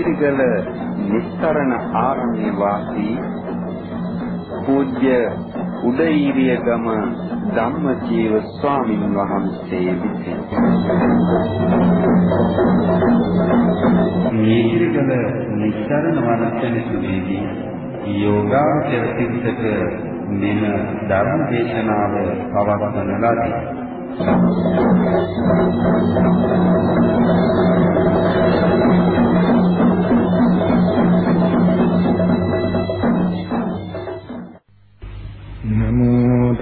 නීතිගල නිස්තරණ ආරණ්‍ය වාසී පූජ්‍ය උදේීරිය ගම ධම්මජීව ස්වාමින් වහන්සේ විසින්. නීතිගල නිස්තරණ වනසෙනසුදීදී යෝගාචර සිද්දක මෙම ධර්ම දේශනාව පවත්වන ලදී.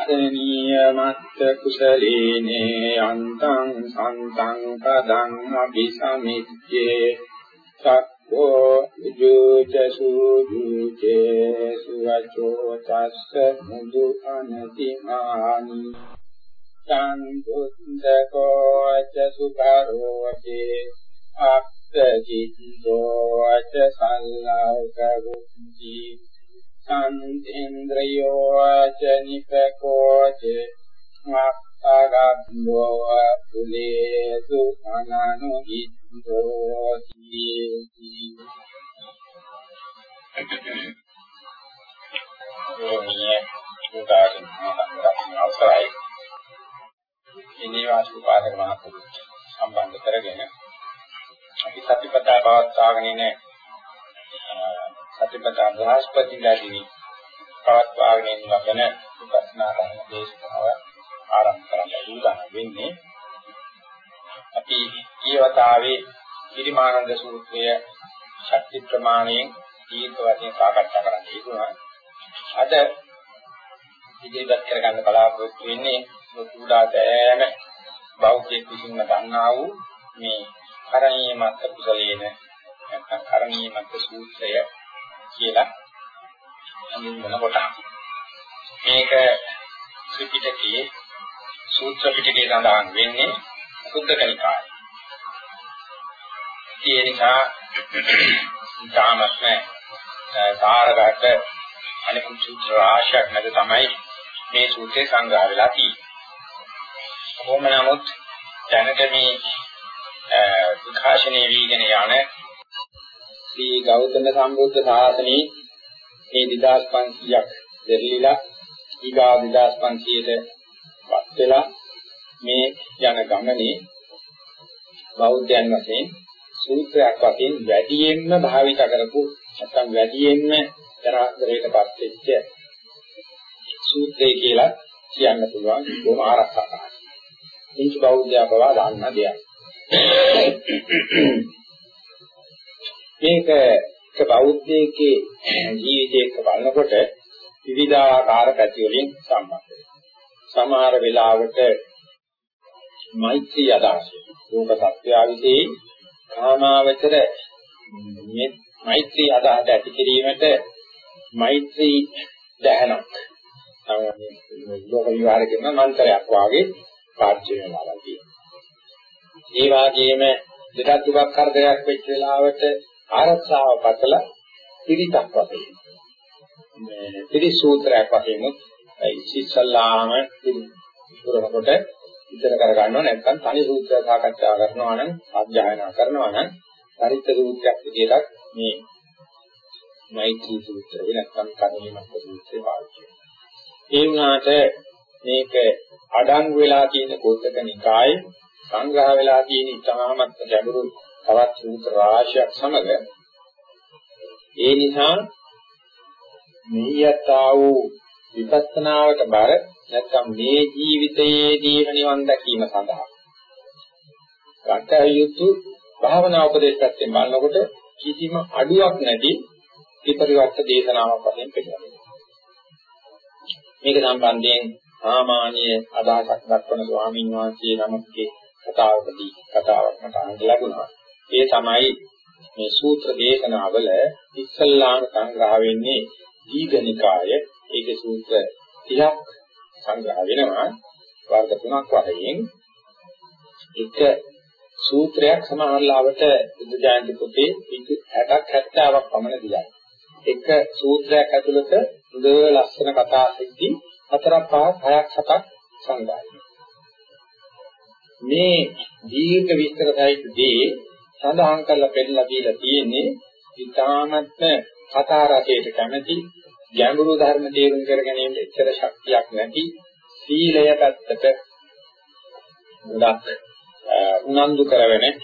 කරණීය මත්ත කුසලීනේ අන්තං සන්තං පදං අபிසමිච්ඡේ සක්ඛෝ විජුච සූජුචේ සුවචෝ තස්ස මුදු අනතිමානි සංබුද්ධකෝ ච සුඛරෝචේ අක්ඛජිතෝ ච සල්ලාකරුංචි සම්තේන්ද්‍රයෝ ච නිපකෝ ච මක්ඛග්ගෝ කුලේසු අනනුගිත්තෝ සීති යෝනිය උදාසන අවසරයි ඉනිවාසු පාදක මහත්තුරු සම්බන්ධ කරගෙන අපි සතිපතා පවත්වාගෙන ඉන සතිපතා බ්‍රහස්පතිලාදී පවත්වාගෙන යන ලබන උපස්නා කරන දේශනාව ආරම්භ කරන්න උදාන වෙන්නේ අපි ඊවතාවේ පිරිමානන්ද සූත්‍රය ශක්ති ප්‍රමාණයෙන් දීර්ඝ වශයෙන් සාකච්ඡා කරන්න යෙදුණා. අද ඉදිරිපත් කරගන්න බලාපොරොත්තු වෙන්නේ සුදුලා දෑම බෞද්ධයෙක් විසින්ම ගන්නා වූ මේ කරණීය මත් කුසලේන නැත්නම් කරණීය මත් සූත්‍රය කියලා හඳුන්වන කොට මේක ත්‍රිපිටකයේ සූත්‍ර පිටකේ සඳහන් වෙන්නේ සුද්ධකනිකාය. ඒ නිසා ධාමස්ම සාරගත අනිකුත් සූත්‍ර රාශියක් නැද තමයි මේ සූත්‍රේ සංග්‍රහ වෙලා තියෙන්නේ. කොහොම නමුත් දැනට මේ විකාශනයේ වීගෙන යන ශ්‍රී ගෞතම සම්බුද්ධ ශාසනයේ මේ 2500ක් දෙරිලා ඊගා 2500ට වත් වෙලා මේ යන ගමනේ බෞද්ධයන් වශයෙන් සූත්‍රයක් වශයෙන් වැඩියෙන්ම භාවිත කරපු නැත්නම් වැඩියෙන්ම තරහතරයටපත් වෙච්ච සූත්‍රය කියලා කියන්න පුළුවන් බොහොම ආරක්ෂාකාරයි. පුංචි බෞද්ධයා බව දන්න දෙයක්. මේක එක බෞද්ධයෙක්ගේ ජීවිතයක බලනකොට විවිධාකාර පැති වලින් සම්බන්ධ සමහර වෙලාවට මෛත්‍රී අදහස රූප සත්‍යාවිසේ කාමාවචර මේ මෛත්‍රී අදහස ඇති කිරීමට මෛත්‍රී දහනක්. ලෝක විවහාර කරන මන්ත්‍රයක් වාගේ පාර්ශ්ව වෙනවා තියෙනවා. ඒ වගේම දෙකක් තුනක් කරදරයක් වෙච්ච වෙලාවට ආරක්ෂාව පතල පිරිතක් වශයෙන් මේ පිරිසූත්‍රයක් වශයෙන් ඉස්සල්ලාම පුරනකොට ඉතර කර ගන්නවා නැත්නම් තනි සූත්‍ර සාකච්ඡා කරනවා නම් අධ්‍යයනා කරනවා නම් පරිත්‍ත සූත්‍රයක් විදිහට මේ මෛත්‍රී සූත්‍රය නැත්නම් කර්මීමත් සූත්‍රය පාවිච්චි කරනවා. ඒ වුණාට මේක අඩංගු වෙලා තියෙන කෝටක නිකායේ සංග්‍රහ වෙලා තියෙන ඉතාමත් ගැඹුරු තවත් සූත්‍ර රාශියක් සමග ඒ නිසා මෙහියතා වූ විපස්සනාවට බර නැත්නම් මේ ජීවිතයේදී නිවන් දැකීම සඳහා ගත යුතු භාවනා උපදේශ පැත්තෙන් බලනකොට කිසිම අඩුවක් නැති විපරිවර්ත දේශනාවක් වශයෙන් පිළිගන්නවා. මේක සම්බන්ධයෙන් සාමාන්‍ය අදහසක් දක්වන ස්වාමීන් වහන්සේ නමකගේ කතාවකදී කතාවක් මට අහන්න ලැබුණා. ඒ තමයි මේ සූත්‍ර දේශනාවල ඉස්සල්ලාම සංග්‍රහ වෙන්නේ දීඝනිකාය. ඒකේ සූත්‍ර 30ක් සංග්‍රහ වෙනවා. වර්ග තුනක් වශයෙන් එක සූත්‍රයක් සමහරලාවට බුද්ධ ජයන්ති පොතේ 60ක් 70ක් පමණ දියයි. එක සූත්‍රයක් ඇතුළත හොඳ ලස්සන කතා සිද්ධි හතරක් පහක් හයක් හතක් සංග්‍රහයි. මේ දීර්ඝ විස්තර සහිතදී සඳහන් කරලා පෙන්නලා දීලා තියෙන්නේ ඊ타මත්ම කතා රසයට කැමැති ගැඹුරු ධර්ම තේරුම් කර ගැනීමට එච්චර ශක්තියක් නැති සීලය පැත්තට ගොඩක් උනන්දු කරවෙන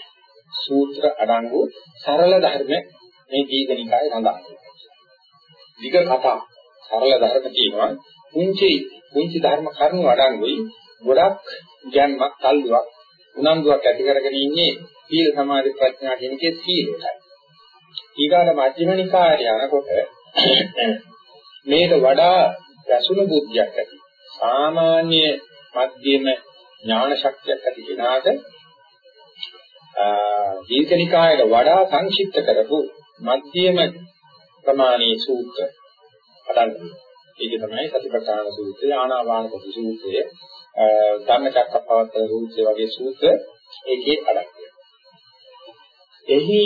සූත්‍ර අඩංගු සරල ධර්ම මේ දීඝනිකායේ සඳහන් දිග කතා සරල ධර්ම තියෙනවා. පුංචි පුංචි ධර්ම කරුණු අඩංගුයි ගොඩක් ගැම්මක් තල්ලුවක් උනන්දුවක් ඇති කරගෙන ඉන්නේ සීල සමාධි ප්‍රඥා කියන කේ සීලයටයි. ඊගාට මධ්‍යම නිකායේ යනකොට මේක වඩා රසුණු බුද්ධියක් ඇති. සාමාන්‍ය මධ්‍යම ඥාන ශක්තියක් ඇති කෙනාට දීර්ඝනිකායට වඩා සංක්ෂිප්ත කරපු මධ්‍යම ප්‍රමාණී සූත්‍ර අඩංගුයි. ඒක තමයි සතිපට්ඨාන සූත්‍රය, ආනාපාන සති සූත්‍රය, ධම්මචක්කප්පවත්තන සූත්‍රය වගේ සූත්‍ර ඒකේ අඩංගුයි. එහි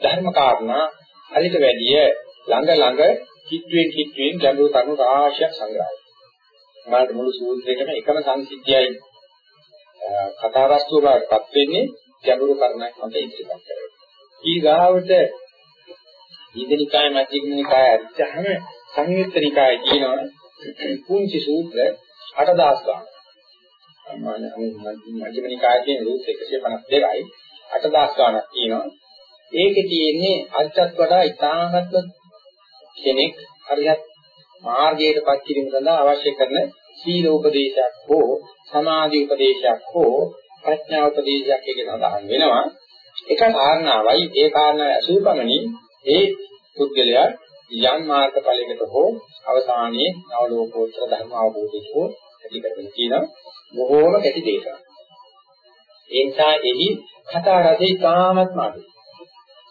ධර්ම කාරණා හරිට වැඩිය ළඟ ළඟ කිට්ටුවෙන් කිට්ටුවෙන් ගැඹුරු කරුණු රාශියක් සංග්‍රහයි. මාත් මුළු සූත්‍රයකම එකම සංසිද්ධියයි කතා වස්තුව බවටපත් වෙන්නේ ගැඹුරු කරුණක් මත ඉදිරිපත් කරගෙන. ඊගාවට දීඝනිකාය මධ්‍යනිකාය අධ්‍යාහම සංයුත්තනිකාය කියනවා කුංචි සූත්‍ර 8000 ගාන. මධ්‍යනිකාය කියන සූත්‍ර 152යි 8000 ගානක් තියෙනවා. ඒකේ තියෙන්නේ අර්ථත් වඩා ඉතාමත්ම කෙනෙක් හරියට මාර්ගයටපත් කිරීම සඳහා අවශ්‍ය කරන සීල උපදේශයක් හෝ සමාධි උපදේශයක් හෝ ප්‍රඥා උපදේශයක් එකේ සඳහන් වෙනවා. එක කාරණාවයි ඒ කාරණාව අසුපමණින් ඒ පුද්ගලයා යම් මාර්ගඵලයකට හෝ අවසානයේ නව ලෝකෝත්තර ධර්ම අවබෝධයට හෝ ඇති කරගෙන තියෙන බොහෝම කැටි දෙයක්. ඒ නිසා එහි කතා රසය තාමත් මාදේ.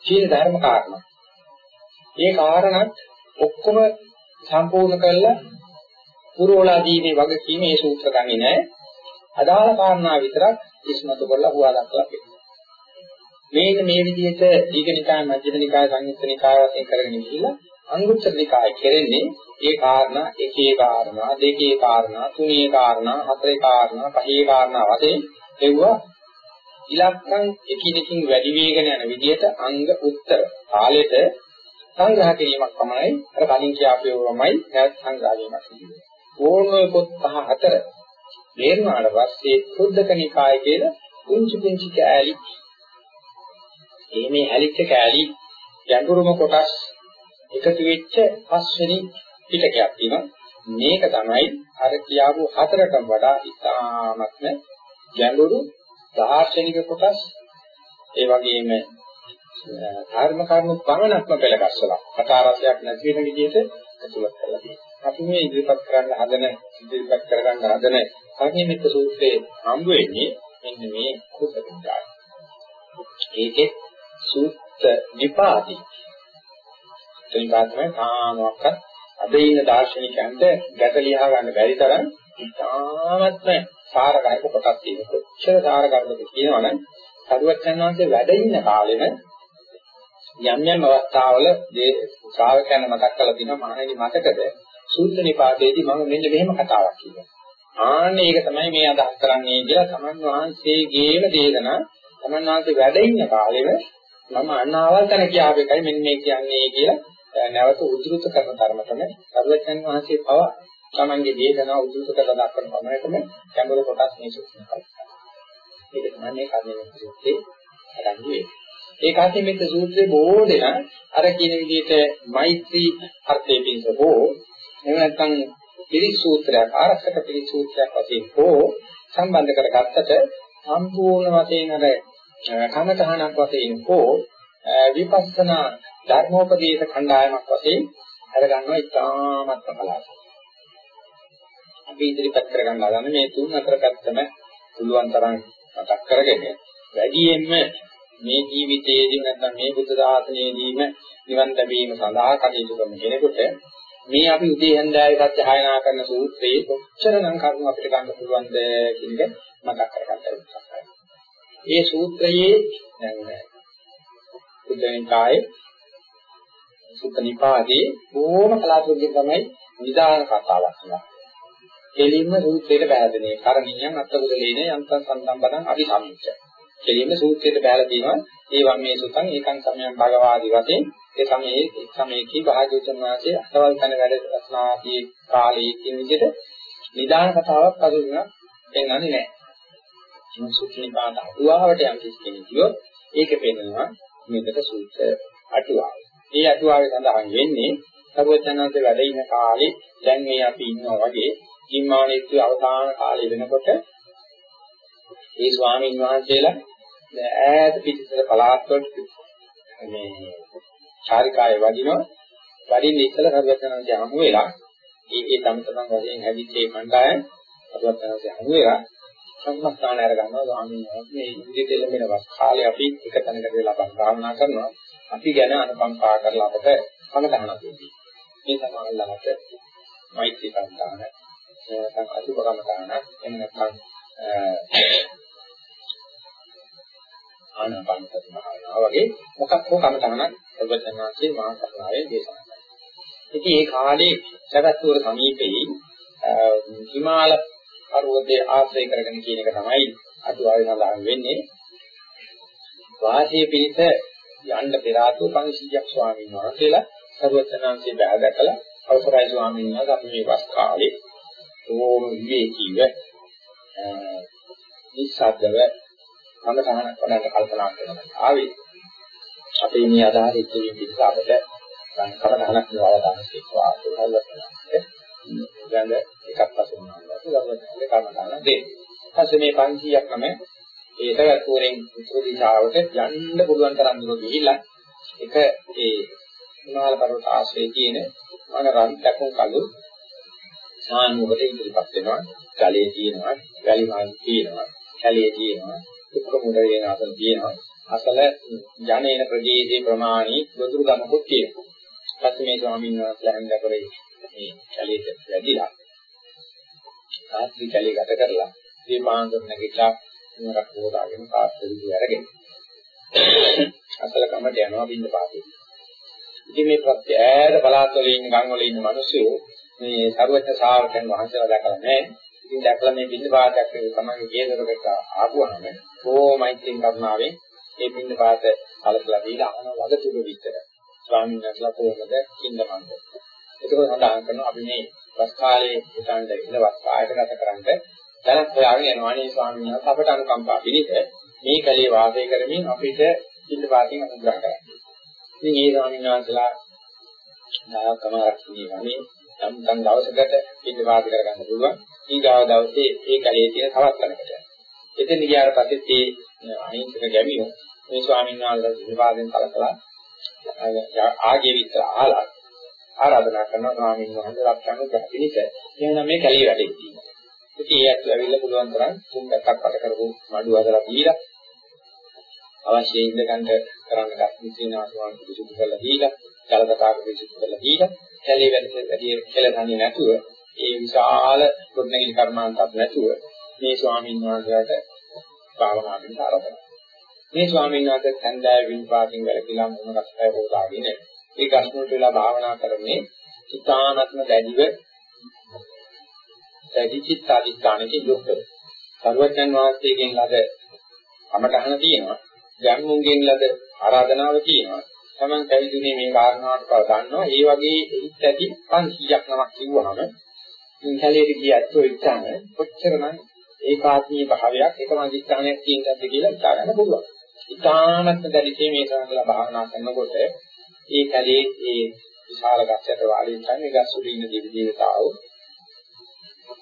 සීල ධර්ම කාරණා. ඒ කාරණාත් ඔක්කොම සම්පූර්ණ කළා පුරෝලා දීමේ වගකීම මේ සූත්‍ර ගන්නේ නැහැ. අදාළ කාරණා විතරක් ඉස්මතු කරලා හුවා දක්වලා තියෙනවා. මේක මේ විදිහට දීඝනිකාය මධ්‍යමනිකාය සංයුත්තනිකාය වශයෙන් කරගෙන ගිහිල්ලා අංගුත්තර නිකාය කෙරෙන්නේ ඒ කාරණා එකේ කාරණා දෙකේ කාරණා තුනේ කාරණා හතරේ කාරණා පහේ කාරණා වශයෙන් එවුවා ඉලක්කම් එකිනෙකින් වැඩි වේගන යන විදිහට අංග උත්තර කාලෙට සංග්‍රහ කිරීමක් පමණයි අර කලින් කියාපේවමයි නැත් සංග්‍රහ වීමක් සිදුවේ. ඕනෝය පොත් පහ හතර දේරුණාට පස්සේ සුද්ධක නිකාය කියන කුංචි කුංචි කෑලි එimhe හැලිච්ච කෑලි ගැඹුරුම කොටස් එකතු වෙච්ච පස්වෙනි පිටකයක් තියෙනවා. මේක තමයි අර කියාපු හතරටම වඩා ඉතාමත්ම ගැඹුරු දාර්ශනික කොටස් ඒ වගේම ධර්ම කරුණු පමණක්ම පෙළගස්සලා කතා රසයක් නැති වෙන විදිහට ඇතුළත් කරලා තියෙනවා. අපි මේ ඉදිරිපත් කරන්න හදන ඉදිරිපත් කරගන්න හදන සංහිමිත සූත්‍රයේ හම්බ වෙන්නේ මෙන්න මේ කුසලිකාය. ඒකේ සූත්‍ර නිපාති. එතනින් තාමක අද ඉන්න දාර්ශනිකයන්ට ගැට ලියා ගන්න බැරි තරම් ඉතාමත්ම සාරකාරක කොටස් තියෙනවා. කොච්චර සාරකාරකද කියනවනම් සරුවච්චන් වහන්සේ වැඩ ඉන්න කාලෙම යම් යම් අවස්ථාවල මේ ශ්‍රාවකයන් මතක් කරලා තිනවා මහණෙනි මතකද සූත්‍ර නිපාතයේදී මම මෙන්න මෙහෙම කතාවක් කිව්වා. ආන්නේ ඒක තමයි මේ අදහස් කරන්නේ කියලා තමන් වහන්සේගේම දේශනා තමන් වහන්සේ වැඩ ඉන්න කාලෙම මම අනාවල් තැන කියාපු එකයි මෙන්න මේ කියන්නේ කියලා නැවත උද්දෘත කරන ධර්මතම සරුවච්චන් වහන්සේ පව තමන්ගේ දේශනා උද්දෘත කරලා දක්වන පමණටම ගැඹුරු කොටස් මේ සූත්‍රය. ඒක තමයි මේ කර්මයේ සූත්‍රයේ අරන් වෙන්නේ. ඒකාති මෙත් සූත්‍රයේ බොහෝ දෙනා අර කියන විදිහට මෛත්‍රී අර්ථයේ පිංස හෝ එහෙම නැත්නම් පිරිස් සූත්‍රයක් ආරක්ෂක පිරිස් සූත්‍රයක් වශයෙන් හෝ සම්බන්ධ කරගත්තට සම්පූර්ණ වශයෙන් අර කමතහනක් වශයෙන් හෝ විපස්සනා ධර්මෝපදේශ khණ්ඩායමක් වශයෙන් අරගන්නවා ඉතාමත් කලාවක්. අපි ඉදිරිපත් කරගන්න හදන මේ තුන් හතර පැත්තම පුළුවන් තරම් මතක් කරගෙන වැඩියෙන්ම මේ ජීවිතයේදී නැත්නම් මේ බුද්ධ ශාසනයේදීම නිවන් ලැබීම සඳහා කටයුතු කරන කෙනෙකුට මේ අපි උදේ හන්දෑවේ සත්‍යයනා කරන සූත්‍රයේ කොච්චරනම් කරුණු අපිට ගන්න පුළුවන්ද කියන එක මතක් කරගන්න උත්සාහ කරනවා. මේ සූත්‍රයේ දැන් බුද්ධනිකායේ සුත්ත නිපාතේ බොහොම කලාතුරකින් තමයි නිදාන කතාවක් කියනවා. කෙලින්ම සූත්‍රයට බැහැදෙනේ කරණීයන් අත්බුදලේන යන්තම් සම්සම්බදං අභිසම්ච්ච. කෙලින්ම සූත්‍රයට බැහැලා තියෙනවා ඒ වම්මේ සුතං ඒකං සමයං භගවාදී වශයෙන් ඒ සමයේ එක් සමයේදී භාග්‍යවතුන් වහන්සේ අසවල් තන වැඩ රත්නාදී කාලයේ කියන විදිහට නිදාන කතාවක් අඳුරන දෙන්නන්නේ නැහැ. මේ සුත්‍රේ පාඩ අටුවාවට යම් කිසි කෙනෙක් කියොත් ඒක පෙන්නනවා මේකට සූත්‍ර අටුවාව. මේ අටුවාවේ සඳහන් වෙන්නේ සර්වඥාන්සේ වැඩ ඉන කාලේ දැන් මේ අපි ඉන්නවා වගේ නිම්මානෙත්තු අවසාන කාලය වෙනකොට ඒ ස්වාමීන් වහන්සේලා ඈත පිටිසර පළාත්වලට මේ චාරිකාවේ වදිනවා වඩින්න ඉස්සලා සර්වඥාන්සේ හමු වෙලා ඒකේ තම තමන් වශයෙන් හැදිච්ච ඒ මණ්ඩායම සර්වඥාන්සේ හමු වෙලා සම්මස්ථාන අර ගන්නවා ස්වාමීන් වහන්සේ මේ ඉදිරියට එළඹෙන වස් කාලේ අපි එක තැනකට වෙලා භාවනා කරනවා. අපි ගැන අනුකම්පා කරලා අපට කමතහනක් දෙන්නේ. මේ සමානලකට මෛත්‍රී කන්දාන නැත්නම් අසුබ කමතහන එහෙම නැත්නම් ආනාපාන සති භාවනාව වගේ මොකක් හෝ කමතහනක් සර්වඥාන්සේ මහා කරුණාවෙන් දේශනා කරනවා ඉතින් ඒ කාලේ සවැත්තුවර සමීපයේ හිමාල පර්වතයේ ආශ්‍රය කරගෙන කියන එක තමයි අටුවාවේ සඳහන් වෙන්නේ. වාසිය පිණිස යන්න පෙර ආතුව 500ක් ස්වාමීන් වහන්සේලා සර්වඥාන්සේ බෑ දැකලා අවසරයි ස්වාමීන් වහන්සේ අපි මේ වස් කාලේ ඕම විවේකීව නිස්සද්දව සමතහනක් වඩන්න කල්පනා කරනවා. ආවේ අපේ මේ අදහස ඉදිරියෙන් පිටට අපිට සමතහනක් නවදාන්න සික්වා කියලා ගඳ එකක් පසුම යනවා. ගවන්නේ කර්මදාන දෙන්න. ඊපස්සේ මේ 500ක් නම ඒකට කෝරෙන් උතුරු දිශාවට යන්න පුළුවන් තරම් දුර ගිහිල්ලා එක ඒ හිමාල පර්වත ආශ්‍රයේ තියෙන මන රන් දකුණු කළු සානුවකට ඉදිරිපත් වෙනවා. ජලයේ තියෙනවා, වැලි මාල් තියෙනවා, කැලේ තියෙනවා, දුක්ඛ මුද වෙන අතර තියෙනවා. අසල යන්නේන ප්‍රදේශයේ ප්‍රමාණي වතුරු ගමකුත් තියෙනවා. ඊපස්සේ මේ ස්වාමීන් වහන්සේලා හන්දකරේ මේ කැලේට වැඩිලා රාත්‍රී කැලේ ගත කරලා මේ පාන්දර නැගිටලා මොනක් හොදාගෙන පාස්කෙලි අරගෙන අසල කමට යනවා බින්ද පාතේ. ඉතින් මේ ප්‍රත්‍ය ඈත පළාත් වල ඉන්න ගම් වල ඉන්න මිනිස්සු මේ සරුවච්ච ශාවකයන් වහන්සේලා දැකලා නැහැ. ඉතින් දැකලා මේ බින්ද පාතයක් තමයි ගේදරකට ආපුවම කොහොමයිත්‍රින් කරුණාවෙන් මේ බින්ද පාත කලකලා දීලා අහන වග තුරු විතර. ස්වාමීන් වහන්සේලා කොහොමද කින්දමන්ද? ඒක සඳහන් කරනවා අපි මේ වස් කාලේ හිතන්න ඉන්න වස් කායක ගත කරන්නේ දැනත් හොයාගෙන යනවා නේ ස්වාමීන් වහන්සේ අපට අනුකම්පා පිණිස මේ කලේ වාසය කරමින් අපිට සිල් වාසියෙන් අනුග්‍රහ කරන්නේ. ඉතින් මේ ස්වාමීන් වහන්සේලා නායකම රැකීමේ නම් නම් දවසකට සිල් වාසය කරගන්න පුළුවන්. ඊගාව දවසේ ඒ කලේ තියෙන තවත් තැනකට. එතෙන් ගියාට පස්සේ මේ අහිංසක ගැමියෝ මේ ස්වාමීන් වහන්සේලා සිල් වාසයෙන් කලකලා ආගේ විතර ආලා ආරාධනා කරනවා ස්වාමීන් වහන්සේ ලක්ෂණ ගහිනික. එහෙනම් මේ කැලේ වැඩේ තියෙනවා. ඉතින් ඒ ඇත්ත ඇවිල්ලා පුළුවන් තරම් තුන් දෙකක් පට කරපු මඩු හදලා දීලා අවශ්‍ය ඉන්න ගන්න කරන්න ගන්න ආසවන් පිසුදු කරලා දීලා ජලකතාවක පිසුදු කරලා දීලා කැලේ වැඩ වැඩි කෙලදන්නේ නැතුව ඒ විශාල පුරුණිලි කර්මාන්තයක් නැතුව මේ ස්වාමීන් වහන්සේට භාවනාවෙන් ආරම්භ මේ ස්වාමීන් වහන්සේ ඡන්දය විපාකින් වැළකීලා මොන රසය හොදාගෙන ඒ ගස්මුලට වෙලා භාවනා කරන්නේ චිත්තානත්ම දැඩිව දැඩි චිත්ත අධිෂ්ඨානකින් යුක්තව. සර්වඥන් වහන්සේගෙන් ලද අමතහන තියෙනවා. ගම්මුන්ගෙන් ලද ආරාධනාව තියෙනවා. Taman කැවිදුනේ මේ කාරණාවට බව දන්නවා. ඒ වගේ එහිත් ඇති 500ක් නමක් කිව්වහම මේ කැලේට ගිය ඇත්තෝ ඉච්ඡාන කොච්චරනම් ඒකාත්මී භාවයක් එකම අධිෂ්ඨානයක් තියෙනවද කියලා හිතා ගන්න පුළුවන්. ඉතාමත් දැඩිසේ මේ සමහරලා භාවනා කරනකොට ඒ කැලේ ඒ විශාල ගස්යට වාඩි වෙන මේ ගස් උඩ ඉන්න දෙවි දේවතාවෝ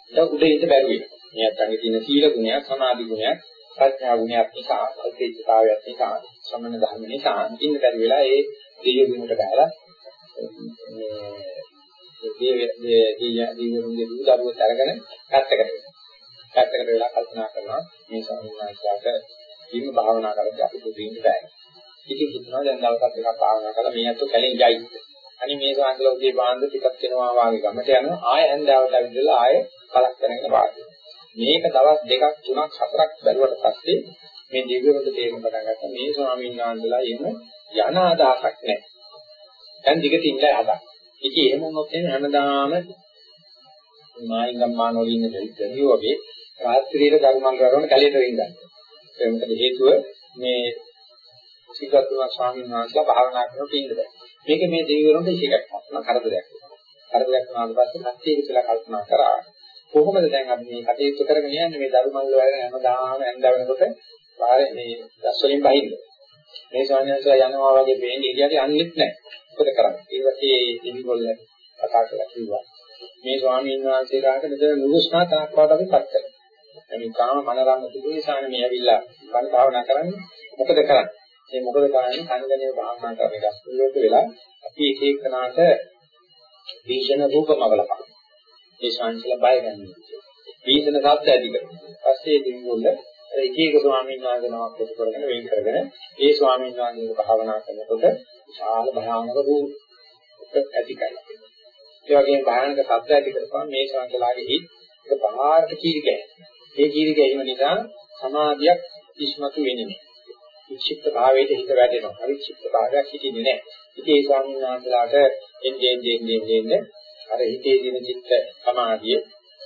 දැන් උඩ ඉඳ බැරි වෙනවා. මේ අත්ංගේ තියෙන සීල ගුණයක්, සමාධි ගුණයක්, ප්‍රඥා ගුණයක් නිසා, අල්පේච්ඡතාවයක් නිසා, සමන ධර්ම නිසා ඉන්න බැරි වෙලා ඒ දෙවියෝ ගුණට බහලා මේ දේව දේවියන්ගේ දූ දරුවෝ අරගෙන පැත්තකට වෙනවා. පැත්තකට වෙලා කල්පනා කරනවා මේ ස්වාමීන් වහන්සේලාට ජීව භාවනා කරද්දී අපි පුදුින්න බෑ. ඉතින් හිතනවා දැන් දවස් එකක් භාවනා කරලා මේ අතෝ කැලෙන් ජයි. අනිත් මේ ස්වාමීන් උදේ බාන්ද ටිකක් වෙනවා වාගේ ගමට යනවා ආය හැන්දාවට ඇවිදලා ආය කලක් කරගෙන වාඩි. මේක දවස් දෙකක් තුනක් හතරක් බැලුවට පස්සේ මේ දිව්‍යවල තේරුම් පටන් ගත්තා මේ ස්වාමීන් වහන්සේලා එහෙම යන අදහසක් නැහැ. දැන් දිගට ඉන්න හදා. ඉතින් එහෙම වුණොත් එහෙනම් හැමදාම මායිංගම් මානෝලින් ඉන්න දෙවියෝ වගේ රාත්‍රියේ ධර්මං කරන කැලේට රින්ගන්න. ඒක මොකද හේතුව මේ සිද්ධාර්ථ ස්වාමීන් වහන්සේලා භාවනා කරනකොට ඉන්න බෑ. මේක මේ දෙවිවරුන්ට ඉෂේකක් නෑ කරදරයක්. කරදරයක් වුණාට පස්සේ සත්‍යය කියලා කල්පනා කරා. කොහොමද දැන් අපි මේ කටයුතු කරගෙන යන්නේ මේ ධර්මංගල වල හැමදාම ඇඳ වෙනකොට පාරේ මේ ගස් වලින් බහින්නේ. මේ ස්වාමීන් වහන්සේලා යනවා වගේ වෙන්නේ ඉතින් යන්නෙත් නෑ. මොකද කරන්නේ? ඊට පස්සේ දෙවිගොල්ල කතා කරලා කිව්වා. මේ ස්වාමීන් වහන්සේලාට මෙතන නුරුස්නා තාක් වාට අපි පත් කරනවා. මේ කාම මනරම් තිබුණේ සානේ මේ ඇවිල්ලා බණ භාවනා කරන්නේ මොකද කරන්නේ? මේ මොකද කරන්නේ? කනගනේ භාවනා කරන ගස්තුලක වෙලා අපි එක එකනාට වීෂණ රූපම බලපන්. මේ ශාන්තිල බය ගන්න. වීෂණ සත්‍ය ඇති කරනවා. පස්සේ දිනුවල එක එක ස්වාමීන් වහන්සේ නමක් කොට කරගෙන වෙන් කරගෙන ඒ ස්වාමීන් වහන්සේගේ භාවනා කරනකොට විශාල භයානක රූප ඇති කරනවා. ඒ වගේම භයානක සත්‍ය ඇති කරපුවා මේ ශාන්තලාගේ හිත් ඒක පහාරට කීරිකයි. ඒ කීරි ගැනීම නිසා සමාධියක් ඉස්මතු වෙන්නේ නැහැ. වික්ෂිප්ත භාවයට හිත වැටෙනවා. අවික්ෂිප්ත භාවයක් හිතෙන්නේ නැහැ. ඉතින් ඒ ස්වාමීන් වහන්සේලාට එන්නේ එන්නේ එන්නේ අර හිතේ දින චිත්ත සමාධිය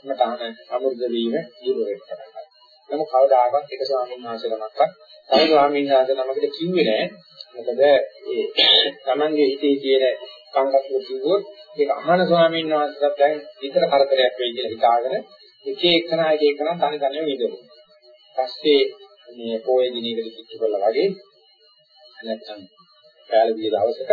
මතහන අමුද්ද වීම දුර වෙනවා. නමුත් කවදාකවත් එක ස්වාමීන් වහන්සේ නමක්වත් තව ස්වාමීන් වහන්සේ නමකට කිව්වේ නැහැ. මොකද ඒ Tamange හිතේ තියෙන කංගස්ව කිව්වොත් ඒක අහන ස්වාමීන් වහන්සේට දැන් විතර කරදරයක් වෙයි කියලා හිතාගෙන එක එකනා එක එකනා තනි තනිව විදෙනවා. පස්සේ මේ පොයේ දිනයකට කිච්චු කළා වගේ නැත්නම් කාලේ දවසක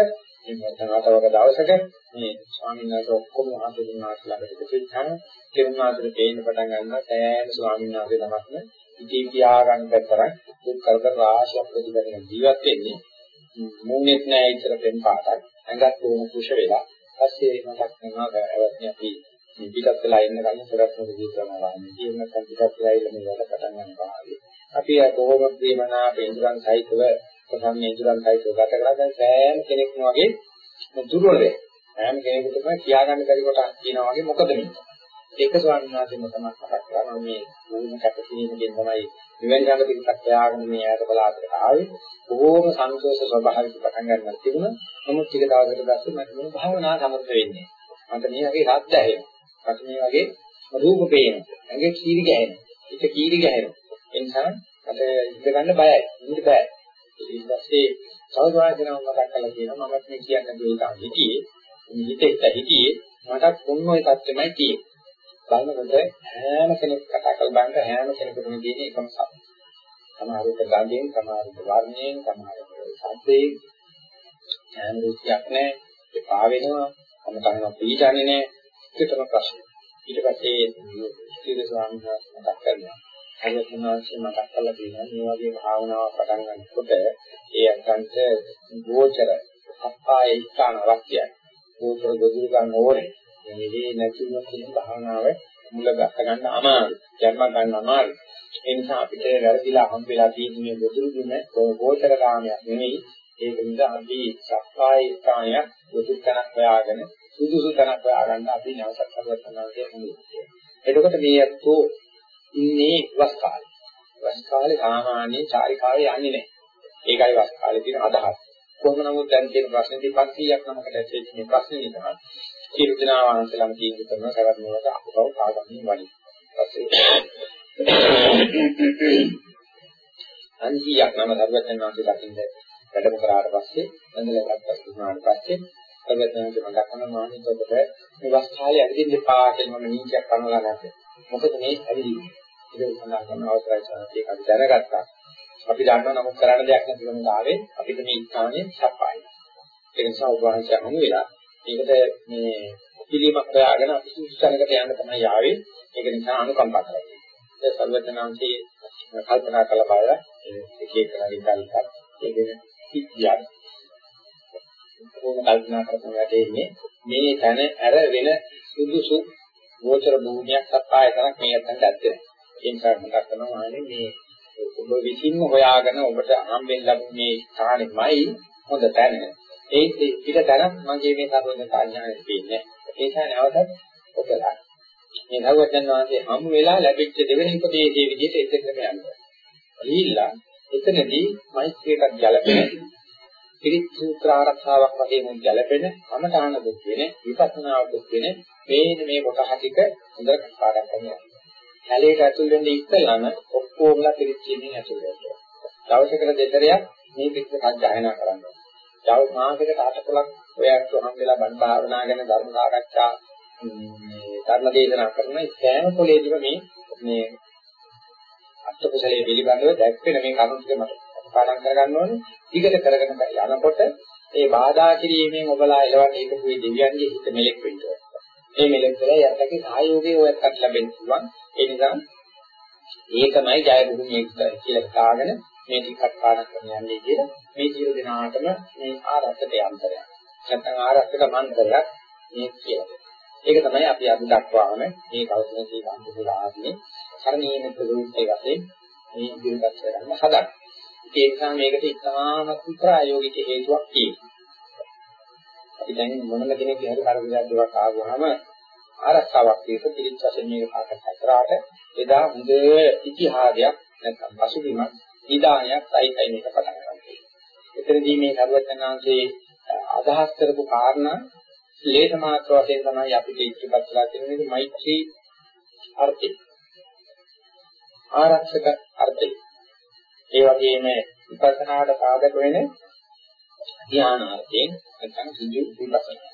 එහෙම නැත්නම් දවසක මේ ස්වාමීන් වහන්සේ ඔක්කොම ආසුදුනා කියලා එකතු වෙච්චාම කෙරුණාතර තේින්න පටන් ගන්නවා. සෑම ස්වාමීන් වහන්සේ තමක්ම ඉති කියා ගන්න බැතරක් දුක් කරදර රාශියක් ප්‍රතිපදින ජීවත් වෙන්නේ. මූණෙත් නෑ ඉතර පෙන් පාටක්. ඇඟත් කොහොම කුෂ වෙලා. පස්සේ මතක් වෙනවා අවශ්‍ය අපි මේ පිටත් වෙලා ඉන්න කලින් පෙරත් මොකද කියනවා වහන්නේ කියන නැත්නම් පිටත් වෙලා ඉන්න මේ වැඩ පටන් ගන්නවා අපි කොහොම ප්‍රේමනා බෙන්දුරන් සහිතව ප්‍රසන්න ඉන්ද්‍රයන් සහිතව ගත කරලා සෑම කෙනෙක්ම වගේ දුර්වල වෙයි හැම කෙනෙකුටම කියා ගන්න බැරි කොටක් කියනවා වගේ මොකද මේ ඒක ස්වාමීන් වහන්සේම තමයි මතක් කරනවා මේ මූලික කැපකිරීමකින් තමයි මෙවැනි ළඟ ටිකක් හොයාගෙන මේ ආයත බලාතට ආවේ. බොහෝම සංතෝෂ ස්වභාවික පටන් ගන්නත් තිබුණා. නමුත් ටික දවසකට පස්සේ මට මොන භාවනා සමර්ථ වෙන්නේ මට මේ වගේ රත් ඇහෙනවා. මට මේ වගේ රූප පේනවා. ඇඟේ කීරි ගැහෙනවා. හිත කීරි ගැහෙනවා. ඒ නිසා මට ඉඳ ගන්න බයයි. ඉන්න බෑ ඊට පස්සේ සෞදායනම මතක් කරලා කියනවා මමත් මේ කියන්නේ දෙයක් හිතියේ හිතෙත් හිතියේ මටත් මොන ඔය තත්ත්වෙමයි තියෙන්නේ බලනකොට හැම කෙනෙක් කතා කරලා බලන්න හැම කෙනෙකුටම තියෙන එකම සත්‍ය. සමහරවිට ගඳෙන්, සමහරවිට වර්ණයෙන්, සමහරවිට ශබ්දයෙන් හැම රුචියක් නැහැ. එපා වෙනවා. අමතකව පීඩන්නේ නැහැ. ඒකම ප්‍රශ්න. ඊට පස්සේ සීල ස්වාමීන් වහන්සේ මතක් කරනවා. අයතුනාංශය මතක් කරලා තියෙනවා මේ වගේ භාවනාවක් පටන් ගන්නකොට ඒ අන්තන්ට ගෝචර අපාය ස්ථාන අවශ්‍යයි. ගෝචර ගොදුරු ගන්න ඕනේ. මේ නැතිව තියෙන භාවනාව මුල ගන්න ගන්න අමාරුයි. ජන්ම ගන්න අමාරුයි. ඒ නිසා අපිට වැරදිලා හම් වෙලා තියෙන මේ ගොදුරු දුන ගෝචර ගාමයක් නෙමෙයි. ඒක නිසා අපි සක්කාය ස්ථානයක් ගොදුරු තනක් හොයාගෙන සුදුසු තනක් හොයාගන්න අපි නැවසක් හදවත් කරනවා කියන්නේ. එතකොට මේ අත්ෝ ඉන්නේ වස් කාලේ. වස් කාලේ සාමාන්‍ය චාරිකාවේ යන්නේ නැහැ. ඒකයි වස් කාලේ තියෙන අදහස. කොහොම නමුත් දැන් තියෙන ප්‍රශ්නේ 500ක් නමකට ඇතුළේ මේ ප්‍රශ්නේ නිසා සියලු දෙනා වහන්සේලාම තීන්දුව කරන කරත් මොනවාද අපව කාගන්නේ වනි. අන්තියක් නම සර්වඥාන් වහන්සේ දකින්න වැඩම කරාට පස්සේ බඳලගත්ත වුණාට පස්සේ සර්වඥාන් වහන්සේ මතක් කරන මානිතොට මේ වස් කාලේ ඇවිදින්න එපා කියලා මම නීතියක් පනවලා නැද්ද? මොකද මේ ඇවිදින්නේ. ඒක සඳහන් කරන අවසරයි සාහිත්‍යයක් අපි දැනගත්තා. අපි දන්නවා නමුත් කරන්න දෙයක් නැති වෙනදාවේ අපිට මේ ස්ථානයේ සප්පායි. ඒ නිසා ඔබ වහන්සේ අනු වෙලා ඒකට මේ පිළිමක් හොයාගෙන අපි සුසුසනකට යන්න තමයි ආවේ. ඒක නිසා අනුකම්පා කරයි. ඒ සර්වඥාන්සේ කල්පනා කළ බව එක එක කලින්කල්ප ඒකෙන සිද්ධියක්. කොහොම කල්පනා කරන වැඩේන්නේ මේ තන ඇර වෙන සුදුසු ගෝචර භූමියක් සප්පාය තරක් මේ අතට ඇත්තේ. ඒ නිසා මතක් කරනවා ආනේ මේ ඔබ විසින්ම හොයාගෙන ඔබට හම්බෙන් ලැබුණ මේ ස්ථානෙමයි හොඳ තැන. ඒ පිට තැන මගේ මේ සර්වඥ කාඥානෙ තියෙන්නේ. ඒ නිසා නැවතත් ඔබලා මේ භගවතුන් වහන්සේ හමු වෙලා ලැබිච්ච දෙවෙනි උපදේශයේ විදිහට එතෙන්ටම යනවා. ගිහිල්ලා එතනදී මෛත්‍රියකට ගැළපෙන පිරිත් සූත්‍ර ආරක්ෂාවක් වගේ මුල් ගැළපෙන අමතාන දුක් වෙන විපස්සනා දුක් වෙන මේන මේ කොටහ ටික හොඳට පාඩම් කරනවා. කැලේට ඇතුල් වෙන්න ඉස්සෙල්ලාම ඔක්කොමලා පිරිත් කියන්නේ ඇතුල් වෙනවා. දවසකට දෙතරයක් මේ පිටක සත්‍යයනා කරනවා. දවස් මාසයකට අටකලක් ඔයත් හම් වෙලා බණ භාවනා ගැන ධර්ම සාකච්ඡා මේ ධර්ම දේශනා කරන සෑම පොලේදීම මේ මේ අත්කුසලයේ පිළිබඳව දැක්වෙන මේ කරුණු ටික මට පාඩම් කරගන්න ඕනේ. ඊකට කරගෙන යනකොට ඒ බාධා කිරීමෙන් ඔබලා එලවන්නේ හිටපු මේ දෙවියන්ගේ හිත මෙලෙක් වෙන්න ඕනේ. මේ මෙලෙක් වෙලා යටකේ සහයෝගය ඔයත්ට ලැබෙන්න පුළුවන්. ඒ නිසා ඒකමයි ජය භූමිය කියලා කාගෙන මේ ටිකක් පාඩම් කරන්න යන්නේ කියලා මේ ජීව දිනාටම මේ ආරක්ෂක යන්ත්‍රයක්. නැත්නම් ආරක්ෂක මන්ත්‍රයක් මේ කියලා. ඒක තමයි අපි අද දක්වාම මේ කෞෂල සීලං කුසල ආදී කරණීය ප්‍රයෝගයේ වශයෙන් මේ ඉදිරිපත් කරන්න හදන්නේ. ඒ නිසා මේකට ඉතාමත් ප්‍රායෝගික හේතුවක් තියෙනවා. අපි දැන් මොනම කෙනෙක් හරි කරදරයක් දෙයක් ආවම ආරක්ෂාවක් තියෙක පිළිච්ච වශයෙන් මේක සාකච්ඡා කරාට එදා හොඳ ඉතිහාසයක් නැත්නම් පසුබිමක් නිදානයක් සයිකයි මේක පටන් ගන්නවා. එතනදී මේ සර්වඥාන්සේ අදහස් කරපු කාරණා ලේස මාත්‍ර වශයෙන් තමයි අපිට ඉතිපත් කරලා තියෙන්නේ මෛත්‍රී අර්ථය. ආරක්ෂක අර්ථය. ඒ වගේම විපස්සනාට සාධක වෙන ධානාර්ථයෙන් නැත්නම් සිදු විපස්සනා.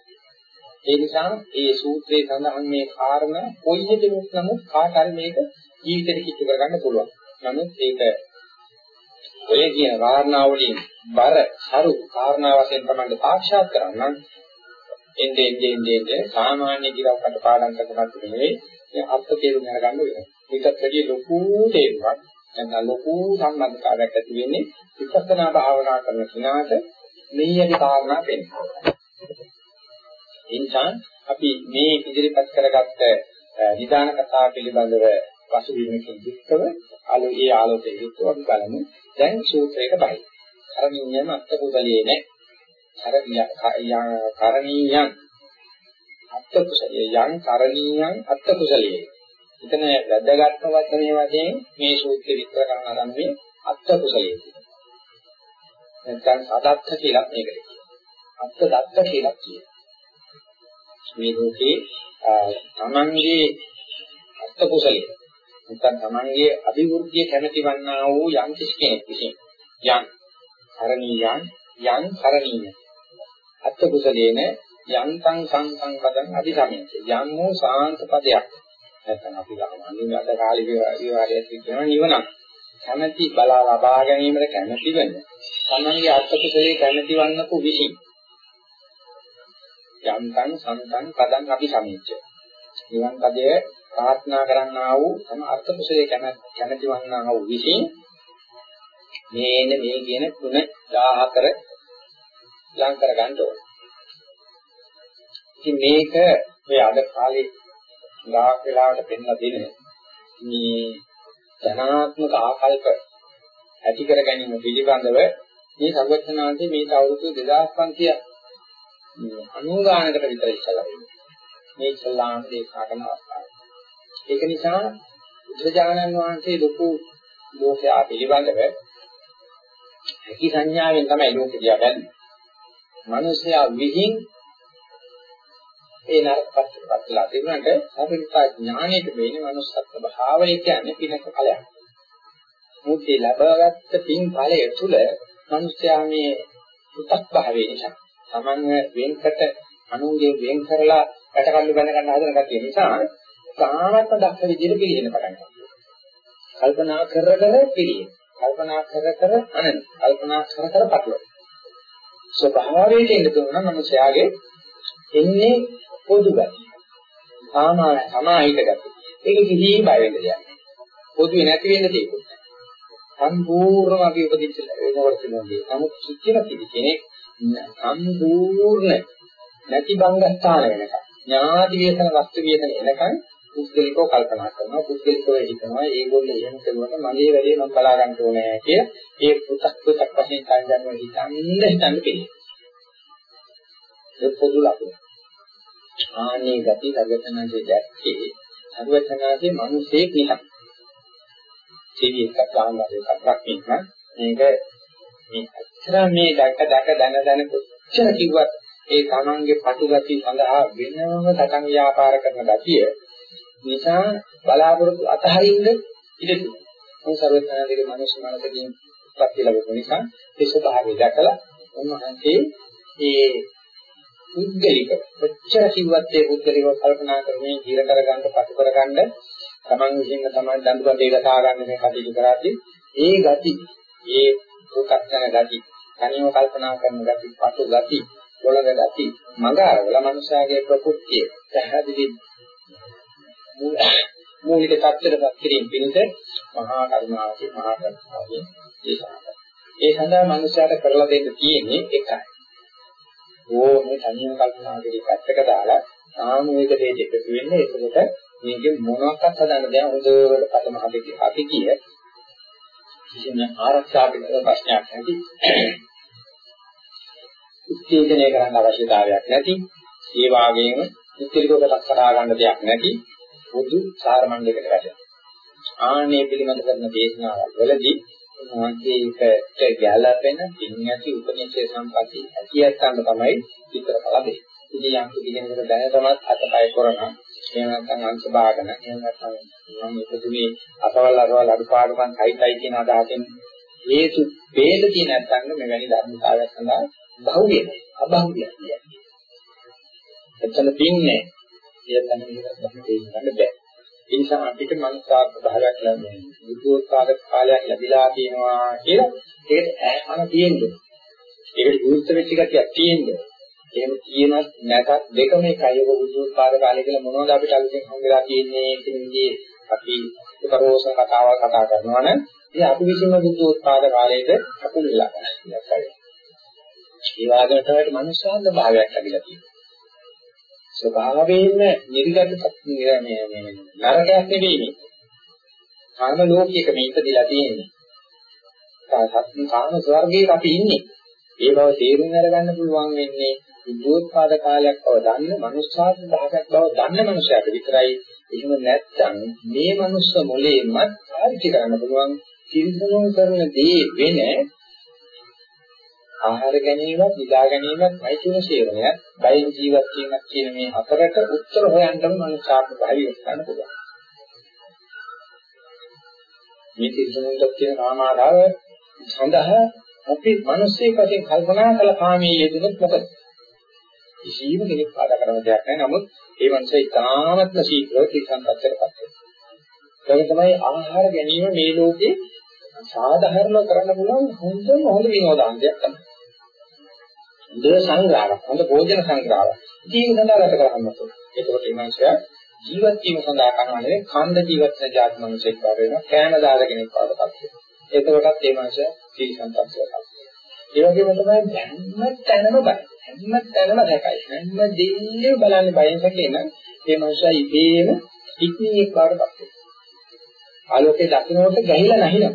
ඒ නිසා මේ සූත්‍රයේ සඳහන් මේ කාරණා කොයි දෙයක් නමුත් කාට හරි මේක ජීවිතේට කිට්ටු කරගන්න පුළුවන්. නමුත් ඒක ඔය කියන කාරණා වලින් බර සරු කාරණා වශයෙන් තමයි සාක්ෂාත් කරගන්න එන්නේ එන්නේ එන්නේ සාමාන්‍ය කිරවකට පාඩම් කරනවත් නෙවෙයි මේ අර්ථ තේරුම් ගන්න වෙනවා. ඒකත් වැඩි ලොකු තේරුමක් නැත්නම් ලොකු සම්බන්ධතාවයක් ඇති වෙන්නේ විපස්සනා භාවනා කරන කෙනාට මෙහියගේ කාරණා වෙනවා. එනිසා අපි මේ ඉදිරිපත් කරගත්ත නිදාන කතා පිළිබඳව පසුබිමකින් යුක්තව ආලෝකයේ ආලෝකයේ යුක්තව අපි බලමු. දැන් සූත්‍රයක බයි. කරණීයම අත්කුසලයේ නැහැ. කරණීයන් අත්කුසලයේ යං කරණීයන් අත්කුසලයේ. එතන වැදගත්ම වචනේ වශයෙන් මේ සූත්‍රය විස්තර කරන ආරම්භයේ අත්කුසලයේ. නැත්නම් සදත්ත කියලා මේකට කියනවා. අත්ත දත්ත කියලා කියනවා. මේ ලෝකේ තමන්ගේ අත්ත කුසලයේ නැත්නම් තමන්ගේ අභිවෘද්ධිය කැමැති වන්නා වූ යම් කිසි කෙනෙක් විසින් යම් කරණීයන් යම් කරණීය අත්ත කුසලේන යන්තං සංසං පදං අධිසමෙන්ත යම් වූ සාන්ත පදයක් නැත්නම් අපි ගමන්නේ අද කාලේ විවාහය කියන නිවනක්. කැමැති බලා ලබා ගැනීමට කැමැති වෙන. තමන්ගේ අත්ත කුසලයේ කැමැති වන්නකු විසින්. යන්තං සංසං පදං අධිසමෙන්ත නිවන් පදයේ ප්‍රාර්ථනා කරන්නා වූ තම අර්ථ කුසලයේ කැමැති වන්නා වූ විසින් මේන මේ කියන ගුණ 14 ලං කර ගන්න ඕන. ඉතින් මේක මේ අද කාලේ ගාක් වෙලාවට පෙන්ලා දෙන මේ ධනාත්මක ආකල්ප ඇති කර ගැනීම පිළිබඳව මේ සර්වඥාන්සේ මේ අවුරුදු 2500 අනුගානකට විතර ඉස්සලා මේ ඉස්ලාම් දේශනා කරන අවස්ථාව. ඒක නිසා බුදුජානන් වහන්සේ ලොකු ලෝකයා පිළිබඳව හැකි සංඥාවෙන් තමයි ලෝකෙ දිහා බැලුවේ. මිනිසයා විහිං ඒ නරකපත්පත් වෙලා තිබුණාට සාපේක්ෂ ඥානයට මේනේ manussත්ව භාවය කියන්නේ පිනක ඵලයක්. මුත්තේ ලැබගත් පින් ඵලය තුළ මිනිසයා මේ පුතක් භාවයේ නිසා තමන්ව වෙන්කට අනුන්ගේ වෙන් කරලා රටකල්ලු බඳ ගන්න හදන කතිය නිසා සාමත්ම දක්ෂ විදිහට පිළිහෙන පටන් ගන්නවා. කල්පනා කරගෙන පිළිහෙන. කල්පනා කර කර අනන කල්පනා කර කර පටලවා ස්වභාවයෙන් ඉන්න තුන මනුෂයාගේ එන්නේ පොදු ගතිය. සාමාන්‍ය සමාහිත ගතිය. ඒක කිසි බය වෙන්න දෙයක් නෑ. පොදුවේ නැති වෙන්න දෙයක් නෑ. සම්පූර්ණව අපි උපදින්න වෙනවට තියෙනවා. නමුත් කිච්චන කිසි කෙනෙක් සම්පූර්ණ නැති බංගස්ථාන වෙනකම් ඥාති වේසන වස්තු වේසන එනකම් පුද්ගලිකව කල්පනා කරනවා පුද්ගලිකව හිතනවා ඒගොල්ලෝ එහෙම කරුවට මගේ වැඩේ මම බලා ගන්න ඕනේ කිය ඒ පුතක් පුතක් වශයෙන් කල් ගන්නවා හිතන්න හිතන්න පිළිගන්න. ඒ පොදු ලකුණ. ආනේ ගති සර්වඥාන්සේ දැක්කේ සර්වඥාන්සේ මිනිසෙක් නිසා. සීවි එකක් ගන්නවා එකක් රකින්න මේක මේ අච්චර මේ දැක දැක දන දන කොච්චර කිව්වත් ඒ තමන්ගේ පටු ගති සඳහා වෙනම සටන් ව්‍යාපාර කරන ගතිය නිසා බලාපොරොත්තු අතහරින්න ඉඩ තිබුණා. මේ සර්වඥාන්සේගේ මනුෂ්‍ය මනසකින් උත්පත්ති ලැබෙන නිසා ඒ ස්වභාවය දැකලා උන්වහන්සේ ඒ පුද්ගලික කොච්චර කිව්වත් ඒ පුද්ගලිකව කල්පනා කරමින් ජීර කරගන්න පසු කරගන්න තමන් විසින්ම තමයි දඬුවම් දෙලසා ගන්න මේ කටයුතු කරාදී ඒ ගති ඒ දුක්ඛන ගති තනියම කල්පනා කරන ගති පසු ගති වලද ගති මඟ අරවල මනුෂයාගේ ප්‍රකෘතිය පැහැදිලි මූලික tattරපත් කිරීම පිණිස මහා කරුණාවේ මහා කරුණාවේ දේශනා කරනවා. ඒ සඳහා මනුෂයාට කරලා දෙන්න තියෙන්නේ එකයි. ඕනේ තනියම කල්පනා කරලා පැත්තක දාලා සාමූහික දෙයක එකතු වෙන්නේ ඒකට මේකේ මොනවාක්වත් හදන්න දෙයක් හොඳට පදම හදේ අපි කිය. කිසිම ආරක්ෂා පිළිබඳ ප්‍රශ්නයක් නැති. උත්තේජනය කරන්න අවශ්‍යතාවයක් නැති. ඒ වාගේම උත්තරීකවකට කරා ගන්න දෙයක් නැති පොදු සාරමණ්ඩයකට වැටෙනවා. ආන්නේ පිළිබඳ කරන දේශනාවල් වලදී උන්වහන්සේකට ගැළපෙන පින්යති උපනිෂේ සම්පatti ඇතියත්තන්න තමයි විතර කල දෙන්නේ. ඉතින් යම් කෙනෙකුට දැනටමත් අතපය කරන එහෙම නැත්නම් අංශ භාගන එහෙම නැත්නම් මම ඉපදුනේ අසවල් අසවල් අඩුපාඩුකම් හයිතයි කියන අදහසෙන් හේතු වේද කියන නැත්නම් මෙවැනි ධර්මතාවයක් සඳහා බහුවිය අබහුවිය කියන්නේ. එතන පින්නේ කියන්න ගන්න බෑ. ඒ නිසා අපිට මනසාත් භාවයක් ලැබෙන්නේ බුද්ධෝත්පාද කාලයක් ලැබිලා තියෙනවා කියලා ඒකට අහන තියෙන්නේ. ඒකට විරුද්ධ වෙච්ච ගතියක් තියෙන්නේ. එහෙම තියෙනත් නැතත් දෙකම එකයි. ඔබ බුද්ධෝත්පාද කාලය කියලා මොනවද අපිට අලුතෙන් හම්බෙලා තියෙන්නේ කියන විදිහේ අපි උපරෝසන කතාවක් කතා කරනවා නම් ඉතින් අපි විසින්ම බුද්ධෝත්පාද කාලයේද අකුල් වෙලා ගන්නවා. ඒ වගේම තමයි මනුෂ්‍යයන්ගේ භාවයක් ලැබිලා තියෙන්නේ. ස්වභාවයෙන්ම නිර්ගත මේ මේ නරකයක් නෙවෙයි මේ. කාම ලෝකයක මේ ඉපදිලා තියෙන්නේ. සත්‍ය කාම ස්වර්ගයක අපි ඉන්නේ. ඒ බව තේරුම් අරගන්න පුළුවන් වෙන්නේ උද්දෝත්පාද කාලයක් බව දන්න මනුෂ්‍යාත් භාගයක් බව දන්න මනුෂයාට විතරයි. එහෙම නැත්නම් මේ මනුස්ස මොලේමත් පාවිච්චි කරන්න පුළුවන් කිරිසනෝ කරන දේ වෙන ආහාර ගැනීමත්, නිදා ගැනීමත්, වෛද්‍ය සේවනයත්, බයින් ජීවත් වීමත් කියන මේ හතරට උත්තර හොයන්නම මනුෂ්‍යාත්ම භාවය ගන්න පුළුවන්. මේ තිරසනුන්ට තියෙන කාමාදාව සඳහා අපි මිනිස්සෙක් වශයෙන් කල්පනා කළ කාමයේ යෙදුනොත් මොකද? කිසිම කෙනෙක් බාධා කරන දෙයක් නැහැ. නමුත් ඒ මනුස්සය ඉතාමත්ම ශීඝ්‍රව තිරසන්පත්තරපත් වෙනවා. ඒක තමයි ආහාර ගැනීම මේ ලෝකේ සාධාරණව කරන්න පුළුවන් හොඳම හොඳ විනෝදාංශයක් තමයි. හොඳ සංග්‍රහයක්, හොඳ භෝජන සංග්‍රහයක්. ඒක සඳහා ගත කරන්න ඕනේ. ඒකෝට මේ මනුස්සයා ජීවත් වීම සඳහා කරනවා නෙවෙයි කන්ද ජීවත් වෙන ජාති මිනිසෙක් වගේ වෙනවා කෑම දාල කෙනෙක් වඩපත් වෙනවා. එතකොටත් මේ මිනිසා සීල සම්පත්තියක් ඒ වගේම තමයි හැම තැනම බය. හැම තැනම දැකයි හැම දෙයක්ම බලන්නේ බයෙන් සැකේන මේ මිනිසා ඉබේම ඉක්මනියක් වඩපත් වෙනවා. ආලෝකයේ දකින්නකොට ගැහිලා නැහිනවා.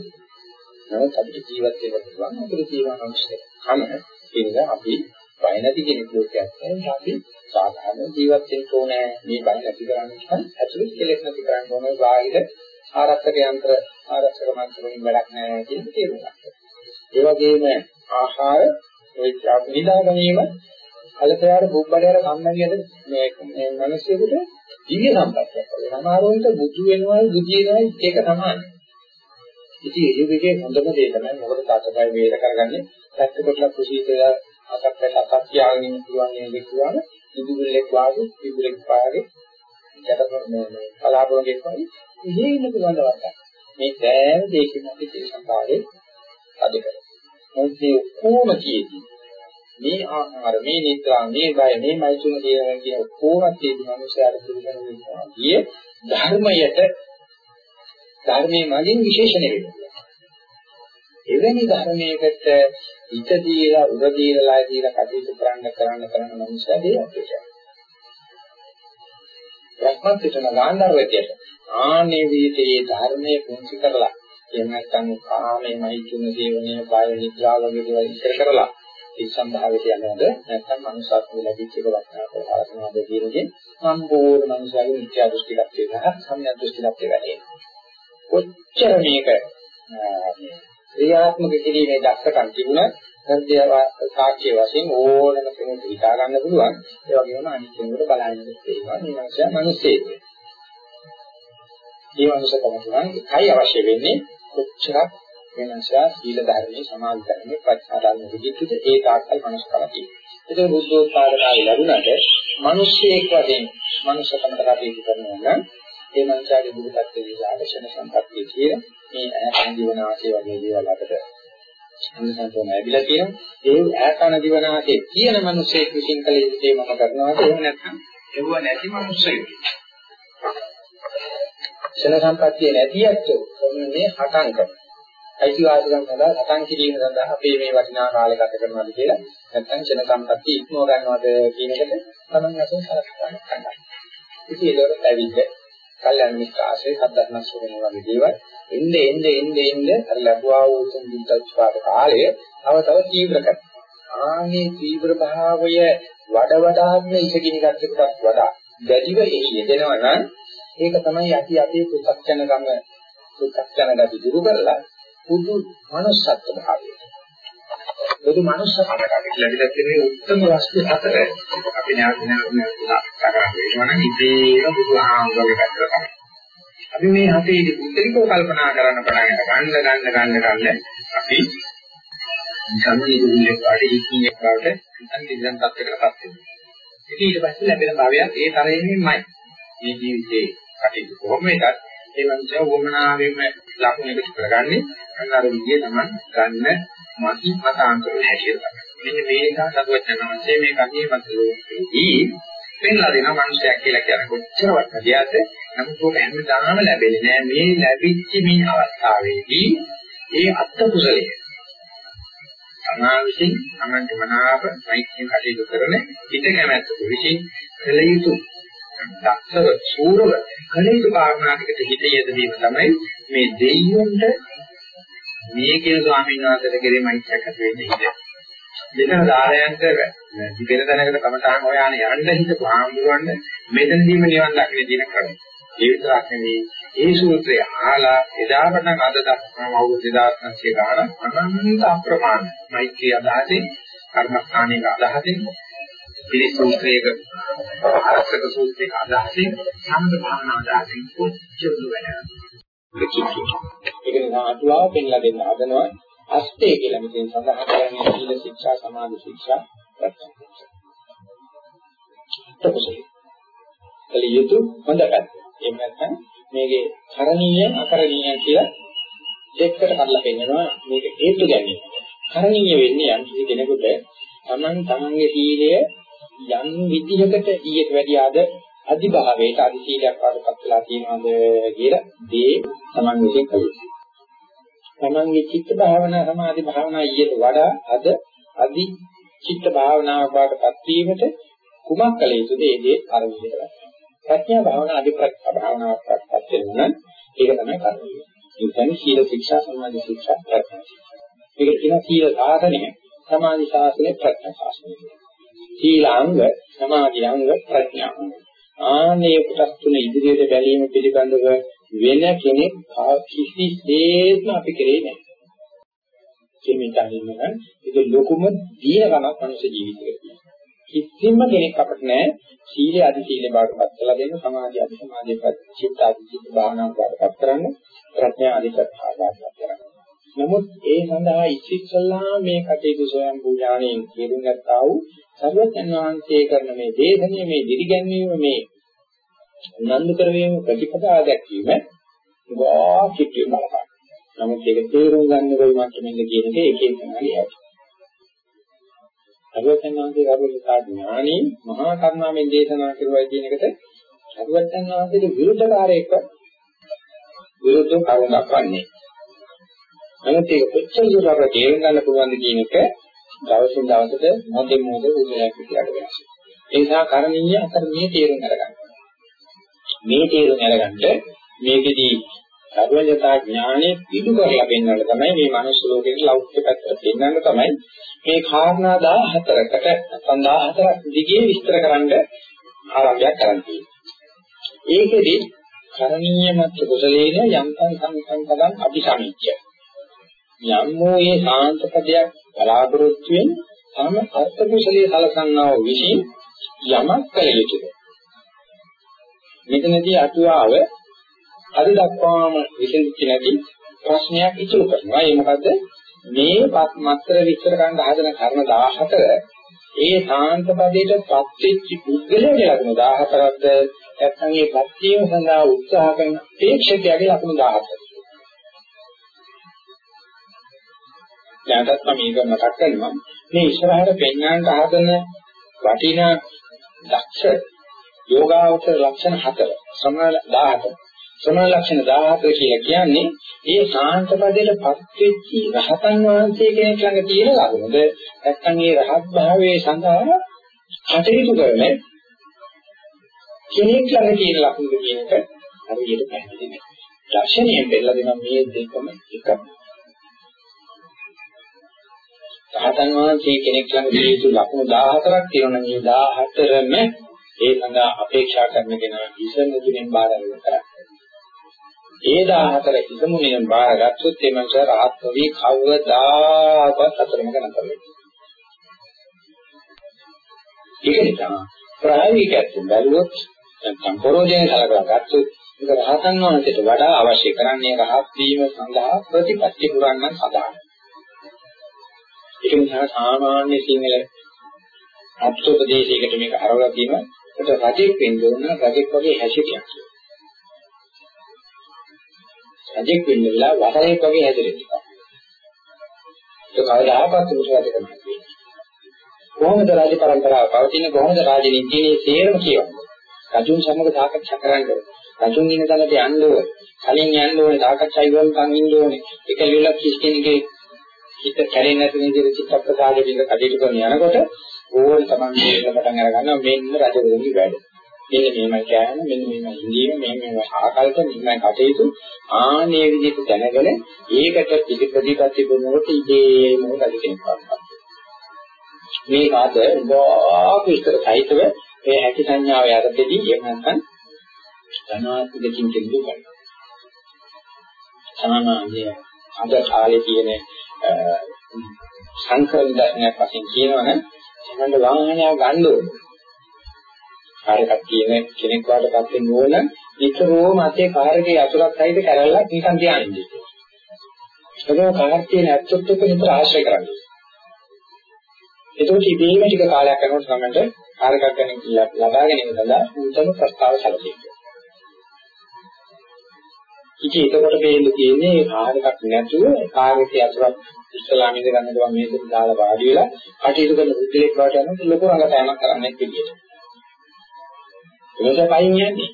නමුත් අපිට ජීවත් වෙන්න පුළුවන් අපිට ජීවන අවශ්‍ය කම ඒක අපි බය නැති කෙනෙක් ලෝකයක් නැහැ අපි සාධාරණ ජීවත් වෙන්න ඕනේ මේ බය නැති කරන්නේ නම් ඇතුළේ කෙලෙස් නැති කරන්න ඕනේ බාහිර ආරක්ෂක යන්ත්‍ර ආරක්ෂක මන්ත්‍ර වලින් වැඩක් නැහැ කියන තේරුම ගන්න. ඒ වගේම ආහාර ඒ නිදා ගැනීම කලතයාර බුබ්බඩයාර කම්මැලියද මේ මේ මිනිස්සුන්ට දිව්‍ය සම්පත්තියක් වගේ. සමහරවිට බුදු වෙනවා බුදියනවා ඒක තමයි. ඉතින් ඒ දෙකේ හොඳම දේ තමයි මොකද තාත්තයි වේද කරගන්නේ පැත්තකට කුසීතය අසක්කට අසක් කියාගෙන ඉන්න පුළුවන් නේද කියවම ඉදුලෙක් වාගේ ඉදුලෙක් වාගේ යටපොත් මේ කලාපෝගෙක් වගේ ඉහි ඉන්න පුළුවන් දවසක්. මේ සෑම දෙයකින්ම අපි ඒ සංකාරේ අද කරනවා. මොකද මේ ඔක්කොම කියෙදී මේ ආහාර මේ නිද්‍රා මේ බය මේ මෛත්‍රිය කියන කියන ඔක්කොම තියෙදි මනුස්සයාට පිළිගන්න වෙනවා. ගියේ ධර්මයට ධර්මයේ මගින් විශේෂණය වෙනවා. එවැනි ධර්මයකට හිත දීලා උර දීලා දීලා කටයුතු කරන්න කරන්න කරන්න මනුස්සයා දෙයක් වෙනවා. බ්‍රහ්මත්වයට ගාන්ධර්වයට ආනේ විදිහේ ධර්මයේ පුංචි කරලා එහෙම නැත්නම් කාමයේ මෛත්‍රිය දේවනීය බය නිද්‍රා වගේ දේවල් ඉස්සර කරලා ඒ සම්භාවයට යනවද නැත්නම් මනුෂ්‍යත්ව ලැබිච්ච එක වටනාට හරනවාද කියන එකෙන් සම්පූර්ණ මනුෂ්‍යයාගේ මිත්‍යා දෘෂ්ටිගතය සහ සම්‍යක් දෘෂ්ටිගතය වැඩි කොච්චර මේක ක්‍රියාත්මක කිරීමේ දක්ෂකම් තිබුණත් හෘදය සාක්ෂි වශයෙන් ඕනම කෙනෙකුට හිතා ගන්න පුළුවන්. ඒ වගේම අනිත් කෙනෙකුට බලන්න තේරෙනවා මේ මනුෂ්‍යයා මිනිස්සෙක්. මේ මනුෂ්‍යකම තුනයි කයි අවශ්‍ය වෙන්නේ. කොච්චරක් වෙනසා සීල ධර්මයේ සමාධි ධර්මයේ ප්‍රඥා ධර්මයේ විදිහට ඒ තාක්කල් මනස්කම තියෙනවා. ඒක බුද්ධෝත්පාදකාරී ලැබුණාට මිනිස්සෙක් වශයෙන් මනුෂ්‍යකමට කටයුතු කරනවා නම් ඒ මනුෂ්‍යයාගේ බුදුපත් විලාශන සම්පත්තිය කියන මේ ඈතන දිවනාසය වගේ දේවල් අපිට අනුසන්තන ලැබිලා තියෙනවා. ඒ ඈතන දිවනාසයේ තියෙන මිනිස්සෙක් විසින් කළ යුතු දේ මම කරනවාද එහෙම නැත්නම් ඒව නැති මිනිස්සෙක්. ශන සම්පත්තිය නැති ඇත්තෝ මේ හටන් කරනවා. අයිතිවාසිකම් සඳහා සටන් කිරීම සඳහා අපේ මේ වටිනා කාලය ගත කරනවාද කියලා නැත්නම් ක්ෂණ සම්පත්තිය ඉක්මව ගන්නවද කියන එකට තමයි වශයෙන් සලකන්න ගන්න. ඉතින් ඒකට ඇවිත් කල්යන මිත්‍රාසේ සද්ධර්ම ශ්‍රවණ වගේ දේවල් එnde එnde එnde එnde අර ලැබුවා වූ උතුම් බුද්ධත්වාද කාලය තව තව තීව්‍ර කරනවා. ආනේ තීව්‍ර භාවය වඩ වඩාත්ම ඉසගිනි ගැටෙකටත් වඩා දැඩිව එහි යෙදෙනවා නම් ඒක තමයි අපි අපේ පු탁ජන ගම පු탁ජන ගති දුරු කරලා පුදු manussත්ව භාවය. පුදු manussත්ව භාවය ලැබිලා තියෙන උත්තම වස්තු හතර අපි නැවත නැවත කතා කරන්නේ නම් ඉතේම බුදුහාමුදුරගේ පැත්තට තමයි. අපි මේ හතේදී උත්තරීකව කල්පනා කරන්න පටන් ගන්න ගන්න ගන්න ගන්න අපි සම්මේ දුන්නේ පාඩි ඉක්ිනේ පාඩ අන්න ඉඳන් තත්ත්වයකටපත් වෙනවා. ඉතින් ඊට පස්සේ ලැබෙන භාවයක් ඒ තරයෙන්මයි. මේ ජීවිතේ කටයුතු කොහොම වෙතත් ඒ වගේ වමනාවෙම ලකුණු එකතු කරගන්නේ අන්න අර විදිය තමයි ගන්න මති මතාන්තර හැටියට තමයි. මෙන්න මේ නිසා සතුටුවචනanse මේ කන්නේ මතලෝකෙදී පෙන්ලා දෙන මනුස්සයෙක් කියලා කියන කොච්චර වටිනද නමුත් ඔක හැමදාම ලැබෙන්නේ නෑ මේ ලැබිච්ච මේ අවස්ථාවේදී ඒ අත්ත කුසලයේ සමාවිසින් අනන්ත මනාප මෛත්‍රී කටයුතු කරන හිත කැමැත්ත විසින් කළ යුතු දක්ෂව සූරව කලේතු කාරණාකට හිත යෙදවීම තමයි මේ දෙයියොන්ට මේ කියන ස්වාමීන් වහන්සේට කෙරේ මෛත්‍රියක් ඇති වෙන්නේ ඉතින්. දෙතන දාලයන්ට දිගට තැනකට කමඨාන් හොයාන යන්න හිත පාමුරවන්න මෙතනදීම නිවන් දකින්න දින ක්‍රමය. ඒ විතරක් නෙවෙයි ඒ සූත්‍රය අහලා එදා පටන් අද දක්වාම අවුරුදු 2500 ගාන අනන්ත අප්‍රමාණ මෛත්‍රී අදහසින් කර්මස්ථානයක අදහසින් පිළිස් සූත්‍රයක ආරක්ෂක සූත්‍රයක අදහසින් සම්බ භාවනා අදහසින් කොච්චර වෙනවද ඒක නිසා අටුවාව පෙන්ලා දෙන්න හදනවා අෂ්ටේ කියලා මෙතෙන් සඳහන් කරන්නේ සීල ශික්ෂා සමාධි ශික්ෂා ප්‍රඥා ශික්ෂා. තපසී. කලියුතු හොඳ පැත්ත. එහෙම නැත්නම් මේකේ කරණීය අකරණීය කියලා දෙකට කඩලා පෙන්නනවා මේක හේතු ගැනීම. කරණීය වෙන්නේ යම් කිසි කෙනෙකුට තමන් තමන්ගේ සීලය යම් විදිහකට ඊට වැඩිය අද අධිභාවයට අධි සීලයක් වඩපත් වෙලා තියෙනවද කියලා දේ තමන් විසින් කළේ. තමන්ගේ චිත්ත භාවනා සමාධි භාවනා ඊට වඩා අද අධි චිත්ත භාවනාව වඩපත් වීමට කුමක් කළ යුතුද ඒ දේ කරන්නේ කියලා. ප්‍රඥා භාවනා අධි ප්‍රඥා භාවනාවක් වඩපත් වෙනවා ඒක තමයි කරන්නේ. ඒ කියන්නේ සීල ශික්ෂා සමාධි ශික්ෂා ප්‍රඥා ශික්ෂා. මේක කියන සීල සාසනය සමාධි ශාසනය ප්‍රඥා ශාසනය. සීලාංග සමාධිංග ප්‍රඥාංග ආනේ කොටස් තුන ඉදිරියට බැලීම පිළිබඳව වෙන කෙනෙක් කිසිසේත්ම අපි කරේ නැහැ. කෙමිටානින්න ඒක ලොකුම දියකමක් මනුෂ්‍ය ජීවිතයක. කිසිම කෙනෙක් අපිට නැහැ සීලය අධි සීලේ බාටපත් කරලා දෙන්න සමාධිය අධි සමාධියපත් චිත්ත අධි චිත්ත භාවනාව බාටපත් කරන්න ප්‍රඥා අධි ප්‍රඥා බාටපත් කරන්න. නමුත් ඒ සඳහා ඉතිස්සල්ලා මේ කටයුතු සොයන් පූජාණයෙන් කියුම් ගත්තා වූ සර්වඥන් වහන්සේ කරන මේ දේශනේ මේ දිරිගැන්වීම මේ උනන්දු කරවීම ප්‍රතිපදාව දැක්වීම ගා කිට්ටු බලපාන. නමුත් ඒක තේරුම් ගන්න කොයි මට්ටමින්ද කියන එක එක එක කෙනාගේ හැටි. අරවතනාන්සේ අරවිතා ඥානි මහා කරුණාවෙන් දේශනා කරුවයි කියන එකට අරවතනාන්සේගේ විරුද්ධකාරයෙක්ව විරුද්ධව කරුණ දක්වන්නේ. නමුත් ඒක කොච්චර දුරට තේරුම් ගන්න පුළුවන්ද කියන එක දවසින් දවසට මොහොතෙන් මොහොත උදේයක් විදියට වෙනස්. ඒ නිසා කරණීය අතර මේ තේරුම් අරගන්න. මේ තේරුම් අරගන්න මේකෙදී සර්වඥතා ඥානෙ පිටු කරලා පෙන්වන්න තමයි මේ මනුස්ස ලෝකේ ලෞකික පැත්තට පෙන්වන්න තමයි මේ කාරණා 14කට නැත්නම් 14ක් දිගේ විස්තර කරන්න ආරම්භයක් කරන්නේ. ඒකෙදි කරණීය මත් කුසලේන යම්තම් සංසංකදං අபிසමිච්ච. යම් වූ මේ සාන්ත පදයක් බලාපොරොත්තු වෙන තම අර්ථ කුසලයේ සලසන්නා වූ විශ්ින් යමක් කළ යුතුද. මෙතනදී අටුවාව අද දක්වාම විසඳිච්ච නැති ප්‍රශ්නයක් ඉතුරු කරනවා. ඒ මොකද මේ මත්තර විස්තර කරන්න හදන කර්ම 14 ඒ සාන්ත පදයට පත්වෙච්ච පුද්ගලයාගේ ලක්ෂණ 14ක්ද නැත්නම් ඒ පත්වීම සඳහා උත්සාහ කරන ප්‍රේක්ෂකයාගේ ලක්ෂණ 14ක්ද දැනටත් මම මේක මතක් කරනවා. මේ ඉස්සරහට පෙන්වන්නට හදන වටිනා දක්ෂ යෝගාවචර ලක්ෂණ 4 සමාන 17 සමාන ලක්ෂණ 17 කියලා කියන්නේ ඒ ශාන්ත පදයට පත්වෙච්ච රහතන් වහන්සේ කෙනෙක් ළඟ තියෙන ලකුණද නැත්නම් මේ රහත් භාවයේ සඳහා කටයුතු කරන කෙනෙක් ළඟ තියෙන ලකුණද කියන එක හරියට පැහැදිලි නෑ. දර්ශනයෙන් දෙල්ලා දෙන මේ දෙකම එකයි. රහතන් වහන්සේ කෙනෙක් ළඟ තියෙන යුතු ලකුණු 14ක් තියෙනවා මේ 14ම ඒ සඳහා අපේක්ෂා කරන කෙනා ඉසමුදුනේ බාර ගන්න කරා. ඒ 14 ඉසමුදුනේ බාරගත්තොත් ඒ මනස රහත් වෙවි කවදාකවත් අතරමක නැතර වෙන්නේ. ඒක නිසා ප්‍රායෝගිකයෙන් බැලුවොත් නැත්නම් පරෝජය සලකලා ගත්තොත් ඒක රහතන් වහන්සේට වඩා අවශ්‍ය කරන්නේ රහත් වීම සඳහා ප්‍රතිපත්ති පුරන්න සඳහා. ඒක නිසා සාමාන්‍ය සිංහල අත්ෝපදේශයකට මේක අරවලා තියෙනවා. ඒක රජෙක් වෙන්න ඕන රජෙක් වගේ හැසිරියක්. රජෙක් වෙන්න වෙලා වසරෙක් වගේ හැසිරෙන්න. ඒක කවදාහක්වත් උසාවියට කරන්නේ. කොහොමද රාජ පරම්පරාව පවතින කොහොමද රාජනීතියේ තේරම කියවන්නේ? රජුන් සමග සාකච්ඡා කරන්නේ. රජුන් ඉන්න තැනට යන්න ඕනේ. කලින් යන්න ඕනේ සාකච්ඡා ඉවරනකම් ඉන්න ඕනේ. ඒක ලියලා කිසි කෙනෙක්ගේ හිත කැරෙන්නේ නැති විදිහට චිත්ත ප්‍රසාදයෙන් කටයුතු කරන යනකොට ඕල් තමයි මේක පටන් අරගන්නවා මෙන්න රජවරුන්ගේ වැඩ. මෙන්න මේමයි කියන්නේ මෙන්න මේමයි ඉඳීම මෙන්න මේමයි ආකල්ප මෙන්නයි කටයුතු ආනේ විදිහට දැනගෙන ඒකට පිළිපදිපත්ති කරනකොට ඉතේම රජ කෙනෙක් වත්පත්. මේ කාද ගොඩාක් විස්තර සහිතව මේ ඇති සංඥාව යටතේදී එහෙම නැත්නම් ධනාත්මකකින් කෙනෙකු කරනවා. සාමාන්‍ය අද කාලේ තියෙන සංකල්ප දර්ශනයක් වශයෙන් කියනවනම් තමන්ට වාහනයක් ගන්න ඕනේ. කාර්යයක් තියෙන කෙනෙක් වාටපත් වෙන්න ඕන විතරෝම අතේ කාර්යයේ අතුරක් සහිත කැරල්ලක් නිකන් තියානින්න. ඒක කාර්ය තියෙන ඇත්තොත් එක්ක විතර ආශ්‍රය කරන්නේ. ඒකෝටි ඉබේම ටික කාලයක් යනකොට තමයි කාර්යයක් ගැන ලබා ගැනීම සඳහා උත්තම ප්‍රස්තාව සැලසෙන්නේ. ඉතින් එතකොට වෙන්නේ තියෙන්නේ කාර්යයක් නැතුව කාර්යයේ අතුරක් ඉස්ලාම ඉඳ ගන්න ගමන් මේක දාලා වාඩි වෙලා කටයුතු කරන බුද්ධලෙක් වාට යනකොට ලොකු රඟපෑමක් කරන්නේ පිළියෙල. එනිසා පයින් යන්නේ.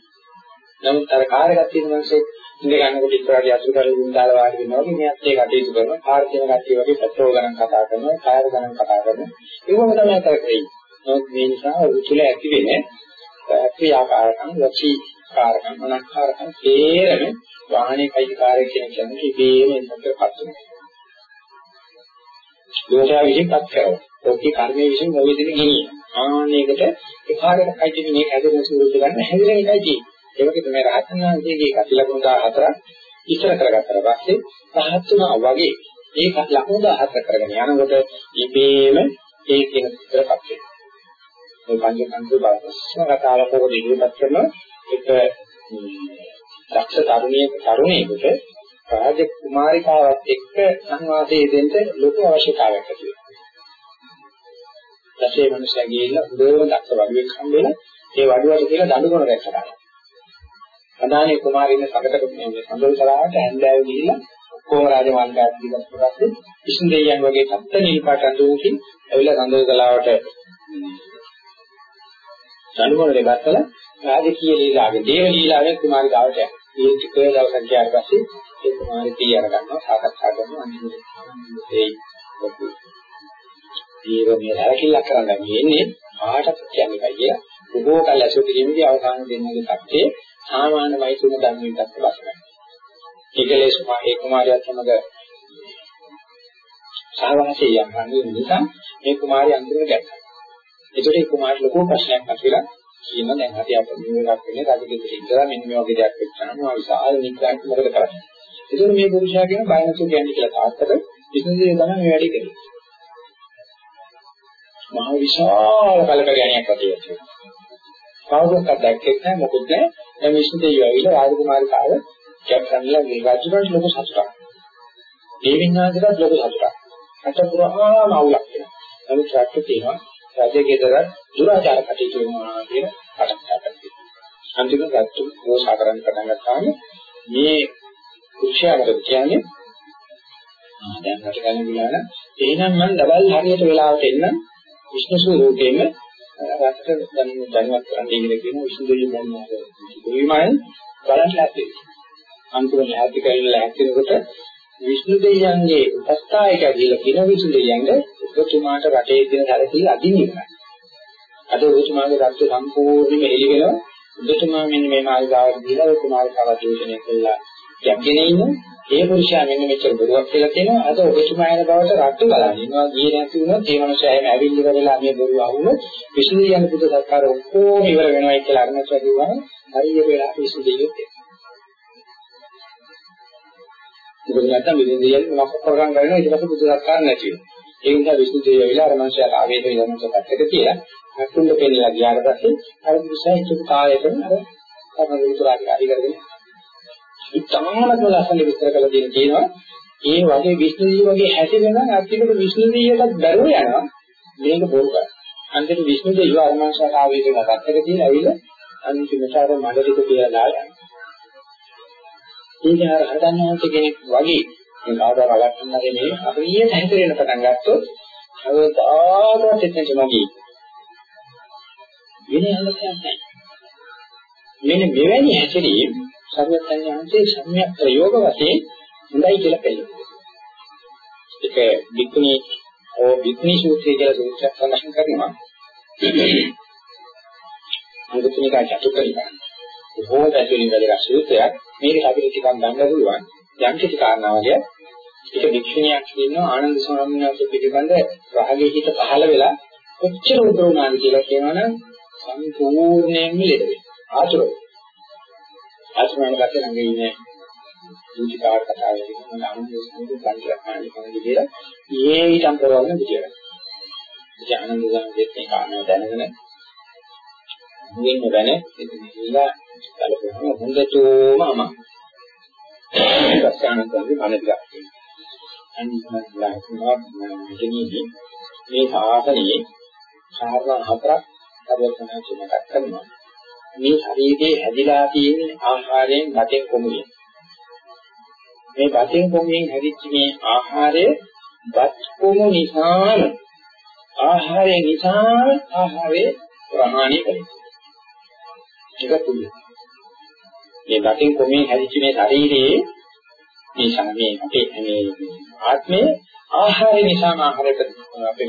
නමුත් අර කාර් එකක් තියෙන මිනිස්සේ ඉඳ ගන්නකොට ඉස්සරහට යතුරු කරගෙන දාලා වාඩි වෙනවා වගේ මෙයත් ඒ කටයුතු කරනවා. කාර් තියෙන කට්ටිය වගේ පෙට්‍රෝල් ගණන් කතා කරනවා, කාර් ගණන් කතා කරනවා. ඒකම තමයි කරන්නේ. නමුත් මේ නිසා රුචිල ඇති වෙන්නේ ක්‍රියාකාරකම්, වචී කාරකම්, මනස්කාරකම් තේරෙන වාහනේ කයිද කාර්ය කියන කෙනෙක් ඉබේම එන්නතරපත් වෙනවා. දෝෂය විසින් පත් කරනවා. ඔක්කේ කර්මයේ විසින් මොළෙ දෙන ගෙනියන. ආන්නයකට එකාරකට කයිද මේ හැදෙන ස්වරූප ගන්න හැදෙන එකයි තියෙන්නේ. ඒ වගේ තමයි රහතන් වහන්සේගේ කතිලකුණු 14ක් ඉස්සර කරගත්තා පස්සේ රහත් වුණා වගේ ඒ ලකුණු 14 කරගෙන යනකොට ඉබේම ඒ කියන විතරපත් වෙනවා. මේ පංච සංකල්ප බලස්න කතාවක ඉදිරිපත් කරන එක දක්ෂ තරුණියක තරුණියකට රාජ කුමාරිකාවත් එක්ක සංවාදයේ දෙන්න ලොකු අවශ්‍යතාවයක් ඇති වෙනවා. ඊටසේ මිනිස්සයා ගිහිල්ලා උදේම දක්ෂ වඩුවෙක් හම්බෙලා ඒ වඩුවට කියලා දඬුකොන දැක්කා. අදානේ කුමාරින්න සකට මේ සඳල් කරාට හැන්දෑවේ ගිහිල්ලා කොහොම රාජමාර්ගයක් දිගට පස්සේ විසුණු දෙවියන් වගේ සත්ත්ව නිල්පාට අඳුකින් ඇවිල්ලා සඳල් කලාවට ධනුවර දෙගත්තලා රාජකීය ලීලාවේ දේව ලීලාවේ කුමාරි ගාවට යනවා. ඒ ටික දවසක් ගියාට පස්සේ ඒ කුමාරි තී අර ගන්නවා සාකච්ඡා කරනවා අන්තිමට ඒ ජීවනයේ හැරකිල්ලක් කරන්න යන්නේ ආටත් කියන්නේ කියලා. බොහෝ කල් ඇසුරු කිරීමේදී අවසාන දෙන්නගේ තත්ත්වයේ සාමාන්‍ය වයසුන ධර්මයකට ලක්වනවා. ඒකලේශ ඒ කුමාරයාත් සමග සහවාසය යන්නේ නිසා මේ කුමාරයා අන්තිමට ගැටෙනවා. ඒකට ඒ කුමාරට ලොකු ප්‍රශ්නයක් ඇතිලා කියන දැන් අපි අප මේකක් වෙන්නේ රජකෙදර ඉඳලා මෙන්න මේ වගේ දෙයක් වෙච්චාම විශාල නිග්‍රහයක් මොකද කරන්නේ. ඒකෝර මේ පුරුෂයා කියන බයනසු කියන්නේ කියලා තාත්තට විසඳේ තමයි මේ වැඩේ කරන්නේ. මහ විශාල කලකගණයක් ඇති වෙනවා. කවුරුත් දැක්කේ නැහැ මොකද නැහැ. දැන් විසඳේ යවිලා රාජකුමාරිකාව කැප්ටන්ලා මේ රජුට ලොකු සතුටක්. ඒ විඤ්ඤාණයට ලොකු සතුටක්. අත පුරාම අවුලක් වෙනවා. නමුත් රැක්ක තියෙනවා රජගෙදර දුරාචාර කටයුතු වෙනවා කියන කටහඬක් තියෙනවා. අන්තිමට රජු මෝසා කරන්න පටන් ගත්තාම මේ කුෂ්‍යවර කියන්නේ ආ දැන් රට ගන්න ගියාන එහෙනම් මම ඩබල් හරියට වෙලාවට එන්න විෂ්ණු ස්වරූපයෙන්ම රටට දැනුවත් කරන්න ඉගෙන කියන විෂ්ණු දෙවියන් ගන්නවා. විමයන් බලන්න ලැබෙයි. අන්තිමට ලැහැත්ති කරලා ලැහැත්තිනකොට විෂ්ණු දෙවියන්ගේ උපස්ථායක කියලා කියන විෂ්ණු දෙවියන්ගේ ඔබතුමාට රටේ තියෙන සැලකිලි අදින් ඉවරයි. අද ඔබතුමාගේ රට්ට සම්පූර්ණයෙන්ම එළි වෙනවා. ඔබතුමා මෙන්න මේ මාර්ගාවට දීලා ඔබතුමාගේ අවදෝෂණය කළා. යැගෙන ඉන්න ඒ පුරුෂයා මෙන්න මෙච්චර බොරුවක් කියලා කියනවා. අද ඔබතුමා යන බවට රට්ට බලන්න. ඉනවා ගියේ නැති වුණොත් ඒ මනුස්සයා එහෙම ඇවිල්ලි වෙලා මේ බොරුව අහුනොත් විසුදු යන පුද සත්කාර ඔක්කොම ඉවර වෙනවා කියලා අරමුණට කිව්වම හරියට වෙලා විසුදු දෙයියොත් මොකද නැත්නම් විදින්දියන් මොකක් කරගන්න ගන්නවා ඊට පස්සේ බුදු සත්කාර නැති වෙනවා. ඒ නිසා විසුදු දෙය වෙලා අර මනුස්සයාට ආවේශ වෙන මනුස්සයෙක් කියලා අකුණ්ඩ පෙන්නලා ගියාට පස්සේ අර විශේෂ කායයෙන් අර කර්මවිතරාගේ අඩි කරගෙන ඉතාමත් ලස්සන විස්තර කරලා දෙන තියෙනවා ඒ වගේ විශ්ණුදී වගේ හැසිරෙන අත්‍යකට විශ්ණුදීයටත් බැරුව යනවා. මේක බොරු කරා අන්තිම විශ්ණුදී අරමංශාට ආවේශ වෙන පැත්තක තියෙන ඇවිල්ලා අන්තිමට අර මඩලික කියලා යනවා ඒක අර හදන්නවන්ත කෙනෙක් වගේ මේ කාදාර අවස්ථන්න නෙමෙයි හරියට හැසිරෙන්න පටන් ගත්තොත් අවදාගත එතනට නොගී වෙන අලසයක් නැහැ. මෙන්න මෙවැනි හැසිරීම සර්වඥාන්සේ සම්‍යක් ප්‍රයෝග වශයෙන් හොඳයි කියලා පෙන්නනවා. ඒක වික්ුණී ඕ වික්ුණී සූත්‍රය කියලා සූත්‍රයක් සඳහන් කරනවා. අංගතුනිකා චතුර්ථ බොහෝ දැකීම් වල සූත්‍රයක්. මේක අපිට ටිකක් ගන්න පුළුවන්. යම් කිසි කාරණාවක ඒක වික්ෂණයක් කියනවා ආනන්ද ස්වාමීන් වහන්සේ පිළිබඳ රාගයේ හිත පහළ වෙලා කොච්චර උදව් වුණාද කියලා කියනවනම් සම්පූර්ණයෙන්ම ලෙඩ වෙනවා. ආතුරයි. ආත්මයන් ගැට ළඟ ඉන්නේ දුටි කාර් කතාවේ කියන ආනන්ද ස්වාමීන් වහන්සේ කන්ට්‍රාක්ට් කරන කියලා. ඒ ඊටම් කරවන්න විදියට. ඉතින් ආනන්ද ස්වාමීන් මේ කාරණාව දැනගෙන මුලින්ම වෙන ඉතින් ඉලා කලකම හොඳටම අම. දස්සාන කරන්නේ මන ටිකක්. අනිත්‍යලා හිතනවා මෙතනදී මේ සාසනයේ සාරණ හතරක් අවබෝධනය මතක් කරනවා. මේ ශරීරයේ හැදිලා තියෙන ආහාරයෙන් බතෙන් කොමුලිය. මේ බතෙන් කොමුලින් හැදිච්ච මේ ආහාරය බත් කොමු නිසාම ආහාරය නිසා ආහාරය ප්‍රහාණය කරනවා. ඒක පුළුවන්. මේ වටින් කොමේ හැදිච්ච මේ ශරීරයේ මේ සමේ අපේ මේ ආත්මේ ආහාර නිසා ආහාරයට අපේ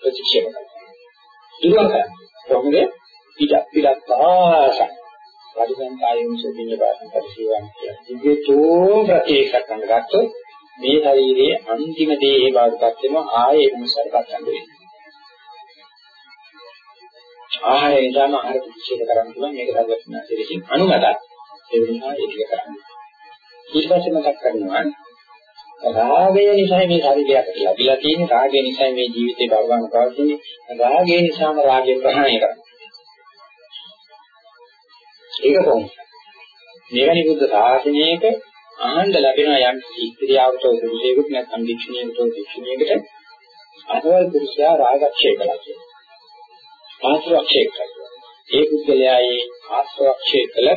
ප්‍රතික්ෂේප කරනවා. දුරක කොහොමද පිට පිටත් පාස වඩින් කායෙම සෙදින බාහිර පරිශීලන කියන්නේ. තෝ ප්‍රතික්ෂේප කරන ගත්තොත් මේ ශරීරයේ අන්තිම දේ ඒ බවටපත් වෙනවා ආයේ මොසරපත් ගන්න වෙනවා. ආහාරය නිසාම ආහාර ප්‍රතික්ෂේප කරන්න පුළුවන් මේක සර්වඥා දෙකකින් අනුමතයි. ඒ නිසා ඒක කරන්න. ඊට පස්සේ මතක් කරනවා රාගය නිසා මේ ශරීරය අපිට ලැබිලා තියෙන්නේ රාගය නිසා මේ ජීවිතේ බවවන පවතින්නේ රාගය නිසාම රාගය ප්‍රහාණය කරනවා. ඒක කොහොමද? මෙවැනි බුද්ධ ශාසනයක ආනන්ද ලැබෙන යම් ඉස්ත්‍රියාවට පුරුෂයෙකුට නැත්නම් දික්ෂණියෙකුට දික්ෂණියකට අසවල් පුරුෂයා රාගක්ෂය කළා කියනවා. ආශ්‍රවක්ෂය කළා. ඒ පුද්ගලයාගේ ආශ්‍රවක්ෂය කළ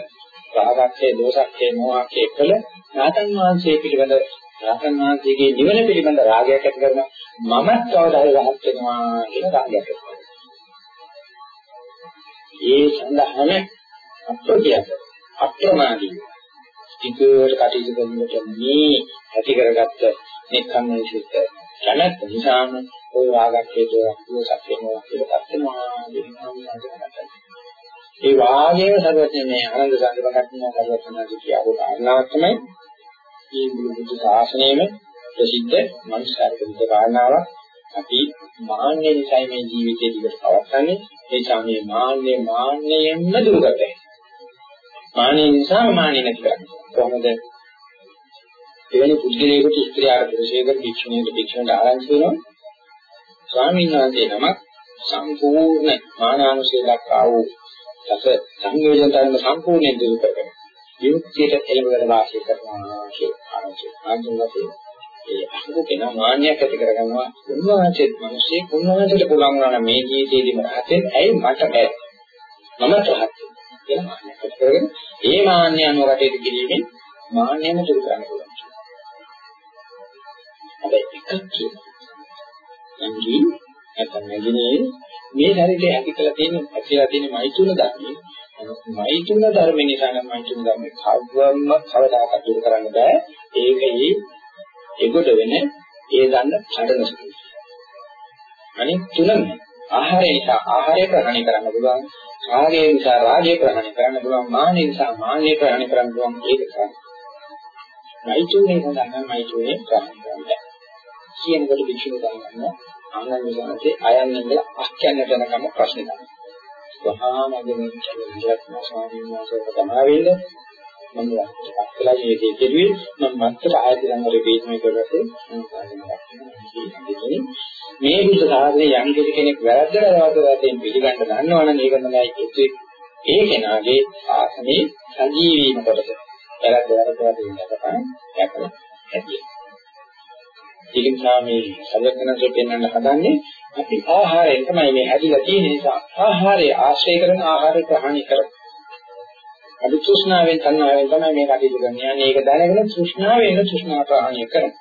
රාගක්ෂේ දෝෂක්ෂේ මොහක්ෂේ කළ නාතන් වහන්සේ පිළිබඳ නාතන් වහන්සේගේ නිවන පිළිබඳ රාගයක් ඇති කරන මම කවදා හරි රහත් වෙනවා කියන රාගයක් ඇති ඒ සඳහාම අප්‍රතියත අප්‍රමාදී ටිකවට කටයුතු කරනකොට මේ ඇති කරගත්ත නිකම්ම සිත් කැමැත්ත නිසාම ওই රාගක්ෂේ දෝෂක්ෂේ කියලා පත් වෙනවා ඒ වාගේම සර්වඥ මේ ආනන්ද සංගමකත්න සර්වඥාදී කියව කාරණාවක් තමයි මේ බුදු ශාසනයෙම ප්‍රසිද්ධ මනුෂ්‍යයාට විද කාරණාවක් අපි මාන්නේ නිසා මේ ජීවිතේ දිගට පවත්න්නේ ඒ නිසා මේ මාන්නේ මාන්නයෙන්ම දුරු කරගන්න. මාන්නේ නිසා මාන්නේ නැති කරන්නේ. කොහොමද? එවැනි පුද්ගලයෙකුට ස්ත්‍රියට පුරුෂයෙකුට භික්ෂුණියට භික්ෂුණට ආරංචි වෙනවා. ස්වාමීන් වහන්සේ නමක් සම්පූර්ණ මානානුසය දක්වා වූ රස සංයෝජන ධර්ම සම්පූර්ණයෙන් දුරු කරගෙන විමුක්තියට එළඹගෙන වාසය කරනවා කියන ආරංචි. ආන්දරේ ඒ අහු කෙනා මාන්නයක් ඇති කරගන්නවා. උන්වහන්සේත් මිනිස්සේ උන්වහන්සේට පුළුවන් වුණා මේ ජීවිතේදීම රහතෙන් ඇයි මට බෑ? මම රහත් කියලා මාන්නයක් ඇති කරගෙන ඒ මාන්නය අනුව කටයුතු කිරීමෙන් මාන්නයම දුරු කරන්න පුළුවන්. හැබැයි එකක් කියනවා. සංගී නැත්නම් නැගිනේ මේ ශරීරය ඇති කරලා තියෙන ඇතිලා තියෙන මෛතුන ධර්මයේ මෛතුන ධර්ම නිසා නම් මෛතුන ධර්ම කවවම කවදාකවත් දුරු කරන්න බෑ ඒකයි එගොඩ වෙන ඒ දන්න කඩන සුළු. අනිත් තුනම ආහාරය නිසා ආහාරය ප්‍රහාණය කරන්න පුළුවන්. රාගය නිසා රාගය ප්‍රහාණය කරන්න පුළුවන්. මානය නිසා මානය ප්‍රහාණය කරන්න පුළුවන්. ඒක තමයි. මෛත්‍රියේ සඳහන් මෛත්‍රියේ ප්‍රහාණය කරන්න. කියනකොට වික්ෂුණ ගන්න ආනන්ද සාන්තේ අයන්නෙන්ද අක්යන්නට යනකම ප්‍රශ්න ගන්නවා. වහාම අදමින් කියන ස්වාමීන් වහන්සේ තමයි වෙන්නේ මම අක්කලා ජීවිතේ කෙරුවේ මම මත්තර ආයතන වල බේස්මේ කරලා මේ බුද්ධ සාධනේ යම් කෙනෙක් වැරද්දලා වශයෙන් පිළිගන්න ගන්නවනම් ඒක තමයි ඒකේ ඒ කෙනාගේ ආසනේ සජීවීම කොටස. වැරද්ද වැරද්ද වශයෙන් යකපන් යකලා හැදිය. ඒක නිසා මේ සර්වඥන්සේ පෙන්වන්න හදන්නේ අපි ආහාරයෙන් තමයි මේ හැදිලා තියෙන නිසා ආහාරය ආශ්‍රය කරන ආහාර ප්‍රහාණය කරමු. අදි තෘෂ්ණාවෙන් තණ්හාවෙන් තමයි මේ කටයුතු කරන්නේ. අනේ ඒක දැනගෙන තෘෂ්ණාවෙන් තෘෂ්ණා ප්‍රහාණය කරනවා.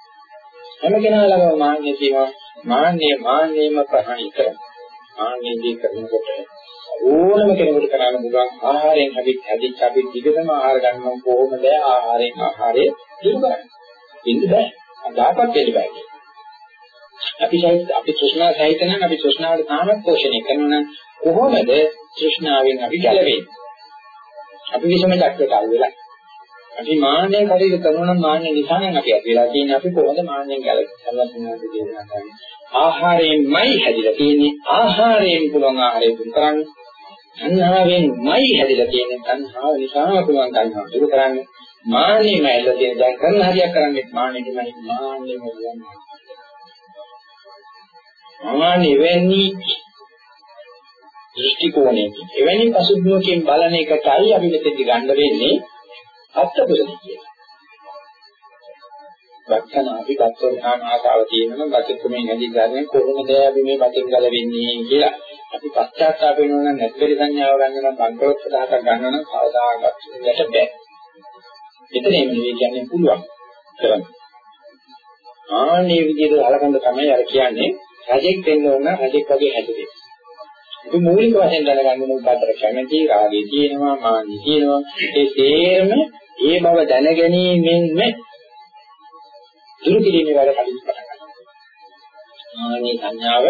හැම කෙනා ළඟම මාන්නේ තියෙනවා. මාන්නේ මාන්නේම ප්‍රහාණය කරනවා. මාන්නේදී කරනකොට ඕනම කෙනෙකුට කරන්න පුළුවන් ආහාරයෙන් හැදිච්ච හැදිච්ච අපි දිගටම ආහාර ගන්නවා කොහොමද ආහාරයෙන් ආහාරය දුරු කරන්නේ? ඉන්න බෑ. අදාපත් වෙන්න බෑ. අපි සහිත අපි තෘෂ්ණා සහිත නම් අපි තෘෂ්ණාවට තාමත් පෝෂණය කරනවා නම් කොහොමද තෘෂ්ණාවෙන් අපි ගැලවෙන්නේ? අපි විසම චක්‍රයට අහු වෙලා. අපි මාන්නය කටයුතු කරනවා නම් මාන්නය නිසා නම් අපි අත් වෙලා තියෙන්නේ අපි කොහොමද මාන්නයෙන් ගැලවෙන්නේ කියලා කියනවා. ආහාරයෙන්මයි හැදිලා තියෙන්නේ ආහාරයෙන් පුළුවන් ආහාරය දුරු කරන්න. තණ්හාවෙන්මයි හැදිලා තියෙන්නේ තණ්හාව නිසාම පුළුවන් තණ්හාව දුරු කරන්න. මාන්නෙම ඇල්ල තියෙන දැන් කරන හරියක් කරන්නේ මාන්නෙමයි මාන්නෙම කියන්නේ. මාන්නෙ වෙන්නේ දෘෂ්ටි කෝණයකින් එවැනි පසුබිමකින් බලන එකටයි අපි මෙතෙන්දි ගන්න වෙන්නේ අත්පුරුෂය කියලා. වක්කන අපි ගත්තොත් නාම ආසාව තියෙනවා ගතිකමෙන් හැදී ගන්න කොහොමද අපි මේ වචෙන් ගලවෙන්නේ කියලා. අපි පශ්චාත්තාප වෙනවා නම් නැත්තරි සංඥාව ගන්න නම් බංකවත් සදාහක් ගන්නවා නම් කවදාකවත් ඉන්නට බෑ. එතන මේ කියන්නේ පුළුවන් කරන්න. ආන්නේ විදිහට අලකඳ තමයි අර කියන්නේ රජෙක් වෙන්න ඕන රජෙක් වගේ හැදෙන්නේ. අපි මූලික වශයෙන් දැනගන්න ඕනේ උපතර කැමැති රාගය තියෙනවා මාන්නය තියෙනවා ඒ තේරම ඒ බව දැනගැනීමෙන්ම දුරු කිරීමේ වැඩ කටයුතු පටන් ගන්නවා. ආනේ සංඥාව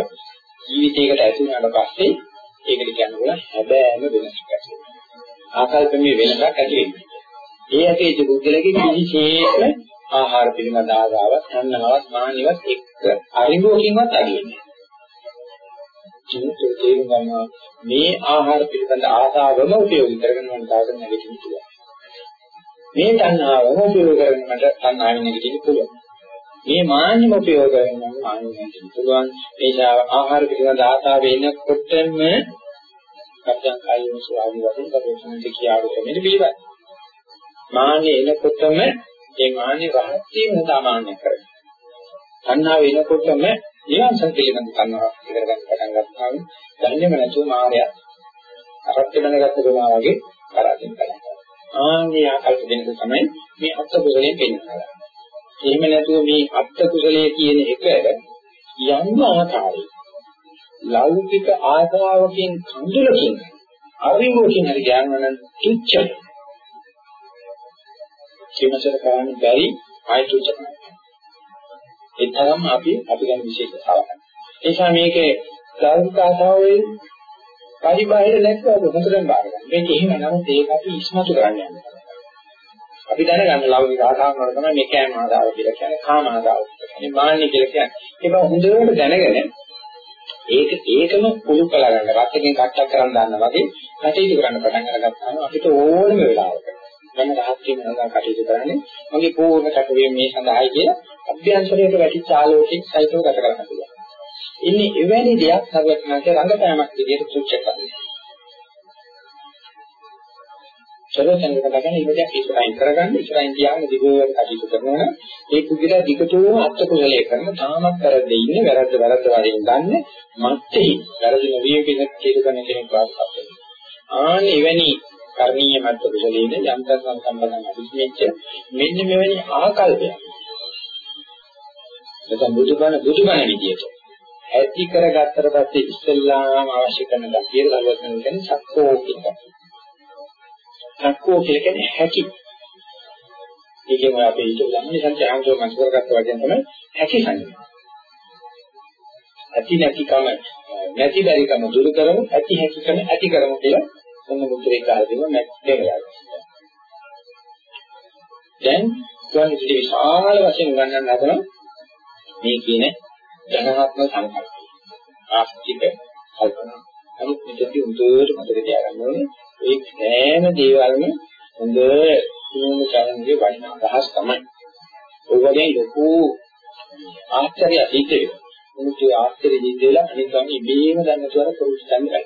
ජීවිතයකට ඇති වුණාට පස්සේ ඒකට කියනවා හැබෑම වෙනසක් ඇති වෙනවා. ආකල්පමේ වෙනසක් ඇති වෙනවා. ඒ ඇතිවෙච්ච බුද්ධලගේ කිසිසේත්ම ආහාර පිළිබඳ ආගාවක්, සංඥාවක්, මාන්නයක් එක්ක අරිමුවකින්වත් අඩියෙන්නේ ජීවිතේ තේරුම් ගන්නවා මේ ආහාර පිළිබඳ ආසාවම උපයෝගී කරගෙන මම සාසන නැගිටින්න පුළුවන්. මේ තණ්හාවම උපයෝග කරගෙන මට තණ්හාවෙන් නැගිටින්න පුළුවන්. මේ මාන්නම උපයෝග කරගෙන මම මාන්න නැගිටින්න පුළුවන්. ඒ ආහාර පිළිබඳ ආසාව එනකොටම කප්පන් කායෝ ස්වාමි වශයෙන් ගතවෙන්නේ කියාවු කෙනෙක් පිළිබඳ. මාන්නේ එනකොටම මේ මාන්නේ රහත් වීම සාමාන්‍ය කරගන්න. තණ්හාව එනකොටම නිවන් සංකේතන කරනවා ඉගෙන ගන්න පටන් ගත්තාම දන්නේම නැතුව මායя අරත් බඳගත්ත කෙනා වගේ කරාදින් කරනවා. ආන්ගේ ආකල්ප දෙනක තමයි මේ අත්ත කුසලයෙන් පෙන්වන්නේ. එහෙම නැතුව මේ අත්ත කුසලයේ කියන එක යම් ආකාරයක ලෞකික ආශාවකින් කඳුලකින් අරිමුකින් හරි ගන්නවනම් තුච්චයි. කිමසර කරන්න බැරි ආයතුච්ච. ඒ තරම් අපි අපි ගැන විශේෂ සලකනවා. ඒ නිසා මේකේ ලෞකික ආශාවෙන් පරිබාහිර නැත්නම් හොඳටම බාර ගන්න. මේක එහෙම නමුත් ඒක අපි ඉස්මතු කරන්න යනවා. අපි දැනගන්න ලෞකික ආශාවන් වල තමයි මේ කෑම ආදාව කියලා කියන්නේ කාම ආදාව කියලා කියන්නේ මාන්නේ කියලා කියන්නේ. ඒක හොඳට දැනගෙන ඒක ඒකම කුළු කළා ගන්න. රත්යෙන් කට්ටක් කරන් දාන්න වගේ කටයුතු කරන්න පටන් අරගත්තාම අපිට ඕනම වෙලාවක මම රහත් වෙනවා කටයුතු කරන්නේ මගේ පූර්ණ කටුවේ මේ සඳහායි කියලා අභ්‍යන්තරයට වැටිච්ච ආලෝකයෙන් සහිතව ගත කරන්න පුළුවන්. ඉන්නේ එවැනි දෙයක් සර්වඥාන්සේ රංගපෑමක් විදිහට සූචක කරනවා. සර්වඥාන්සේ කතාගෙන ඉවදයක් ඉස්සරහින් කරගන්න ඉස්සරහින් තියාගෙන දිගට කටයුතු කරනවා නම් ඒ කුගිලා දිගටම අත්ත කුසලයේ කරන තාමත් වැරද්ද ඉන්නේ වැරද්ද වැරද්ද වලින් දන්නේ මත්තේ වැරදි නොවිය කියන කීක කරන කෙනෙක් වාස්තව වෙනවා. ආන් එවැනි කර්මීය මත්ත කුසලයේ යන්තම් සම්බන්ධන අභිඥෙච්ච මෙන්න මෙවැනි ආකල්පයක්. එතන බුදුබණ බුදුබණ විදියට ඇති කරගත්තට පස්සේ ඉස්සෙල්ලාම අවශ්‍ය කරන දේ කියලා ලබන කියන්නේ සක්කෝ කියන සක්කෝ කියන්නේ හැකි. ඒකෙන් අපි ඊට ළමයි සංඛ්‍යාංශව මත කරගත්ත වචන තමයි හැකි සංඥා. ඇති නැතිකම නැති බැරිකම දුරු කරමු ඇති හැකිකම ඇති කරමු කියලා මොන මුත්‍රේ කාලේ දෙනවා නැත්නම් දැන් තුන් ඉතිරි විශාල වශයෙන් ගන්නන්න හදන මේ කියන ධනාත්මක සංකල්ප ආස්තික කල්පනා. නමුත් මෙතනදී උන්ට මතක තියාගන්න ඕනේ ඒ සෑම දේවල්ම හොඳ සියුම් චරණයේ වටින අදහස් තමයි. ඔය වගේ ලොකු ආශ්චර්ය හිතේ. මුත් ආශ්චර්ය හිතේලා අනිත් ගමන් ඉබේම දැනතුවර පුරුදු තමයි.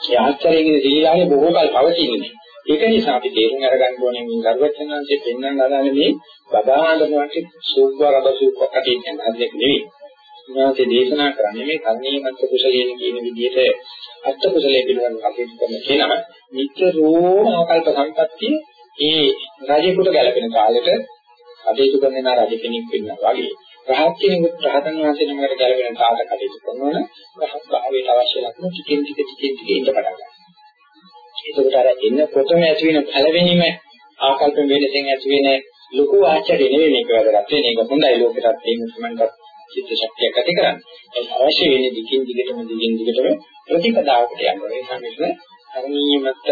ඒ ආශ්චර්යයේ දීලාගේ බොහෝ කල් පවතින්නේ. ඒක නිසා අපි තේරුම් අරගන්න ඕනේ මේ ගරුවචනංශයෙන් පෙන්වන්න හදන මේ බදාහඳුනට සූක්වා රබ සූක්වා කටින් යන හදයක් නෙවෙයි. උන්වහන්සේ දේශනා කරන්නේ මේ කර්ණීයමත් කුසලයෙන් කියන විදිහට අත්ත කුසලයේ පිළිබඳව කටයුතු කරන කෙනා නිතරම ආකල්ප සම්පත්තිය ඒ රජෙකුට ගැලපෙන කාලෙට කටයුතු කරන රජ කෙනෙක් වෙනවා වගේ රහත් කෙනෙකුට රහතන් වහන්සේ නමකට ගැලපෙන කාලට කටයුතු කරනවා නම් රහත් භාවයට අවශ්‍ය ලක්ෂණ ටිකෙන් ටික ටිකෙන් ටික ඉඳ පටන් ගන්නවා. ඒකට අර එන්නකොටම ඇති වෙන පළවෙනිම ආකල්ප වෙනසෙන් ඇති වෙන ලොකු ආශ්චර්ය නෙවෙයි මේක වැදගත් වෙන්නේ. ඒක හොඳයි ලෝකෙටත් එන්න සමන්වත් චිත්ත ශක්තියක් ඇති කරන්නේ. ඒ අවශ්‍ය වෙන්නේ දිගින් දිගටම දිගින් දිගටම ප්‍රතිපදාවකට යනවා. ඒ සම්මිශ්‍ර අරණීයමත්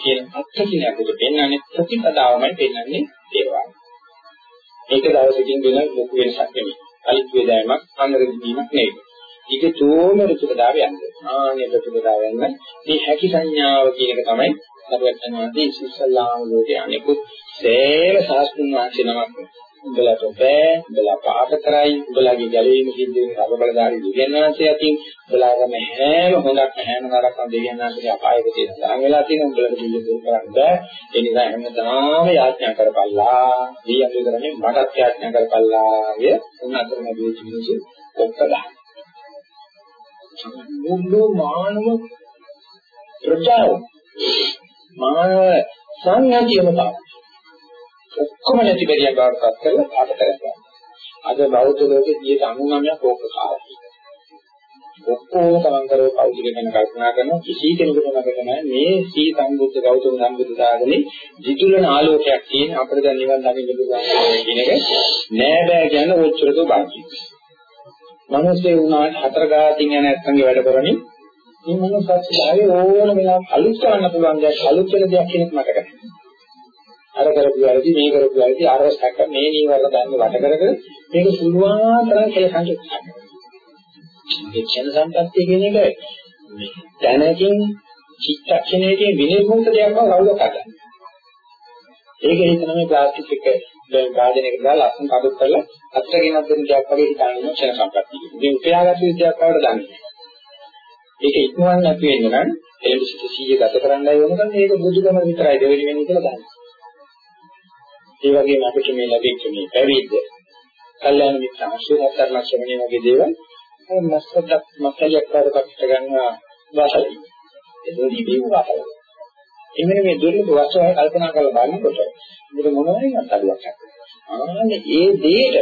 කියන අත්කිනකට පෙන්වන්නේ ප්‍රතිපදාවමයි පෙන්වන්නේ ඒවා. ඒක දවසකින් වෙන ලොකු වෙනසක් නෙමෙයි. අලිත් වේදායමක් අංගරදීමක් නෙවෙයි. ඒක තෝම රුචිකදාව යන්නේ. ආනේ රුචිකදාව යන්නේ මේ හැකි සංඥාව කියන එක තමයි සරුවචනාදී ඉස්සල්ලාම ලෝකයේ අනිකුත් සේම සාස්තුන් වහන්සේ නමක් උඹලට බෑ උඹලා පාප කරයි උඹලාගේ ගැලවීම සිද්ධ වෙන රබබලදාරි දෙවියන්වහන්සේ අතින් උඹලා ගම හැම හොඳක් හැම නරකම දෙවියන්වහන්සේ අපායක තියෙන දාන වෙලා තියෙන උඹලට දෙවියන් දුරු කරන්න බෑ. ඒ නිසා හැමදාම යාඥා කරපල්ලා. දී අපි කරන්නේ මටත් යාඥා කරපල්ලා කිය උන්නතරම දෙවියන් මිනිස්සු ඔක්කලා මුළු මානව ප්‍රජාව මානව සංඥාතියම තමයි ඔක්කොම නැති බැරියක් බවට පත් කරලා පාට කරගන්නවා. අද බෞද්ධ ලෝකයේ 99ක් ඕක කාලයි. ඔක්කොම තමන් කරව කවුද ගැන කල්පනා කරන කිසි කෙනෙකුට මතක නැහැ මේ සී සම්බුද්ධ ගෞතම සම්බුද්ධ සාගනේ ජිතුලන ආලෝකයක් තියෙන අපිට දැන් නිවන් දකින්න පුළුවන් කියන එක නෑ බෑ කියන ඔච්චරක බාකි. මිනිස්සේ වුණාට හතර ගාතින් යන නැත්නම්ගේ වැඩ කරන්නේ මේ මොනසත් ආවේ ඕන වෙලාවක අලුත් කරන්න පුළුවන් දෙයක් අලුත් වෙන දෙයක් කෙනෙක් මතක නැහැ. අර කරපු වැඩි මේ කරපු වැඩි අර සැක මේ නීවරණ ගන්න වට කරගෙන මේක සුළුවා තරම් කියලා සංකේතයක්. මේ ක්ෂණ සම්පත්තිය කියන එක මේ දැනකින් චිත්තක්ෂණයකින් විනිර්මුක්ත දෙයක් බව කවුද කරන්නේ. ඒක හිතන මේ ප්ලාස්ටික් එක දැන් ගාඩනයකට දාලා ලස්සන කඩොත් කරලා අත්‍ර ගෙනත් දෙන දෙයක් වගේ හිතාගෙන ක්ෂණ සම්පත්තිය. මේ උපයාගත්තු විද්‍යාවක් වලට දන්නේ. ඒක ඉක්මවන්න නැති වෙන්න නම් එළඹ සිට 100 ගත කරන්නයි ඕන නම් මේක බුදුදම විතරයි දෙවෙනි වෙන්නේ කියලා දන්නේ. ඒ වගේම අපිට මේ ලැබෙච්ච මේ පැවිද්ද, කල්යාණ මිත්‍ර ආශිර්වාද ශ්‍රමණේ වගේ දේවල් මස්සක් මස්සලියක් කරපත් ගන්නවා වාසයි. ඒකෝදී මේ වාසයි. එමෙන්න මේ දුර්ලභ වස්තුව කල්පනා කරලා බලනකොට මේක මොනවයින්වත් අඩුවක් නැහැ. ආන්නේ ඒ දෙයට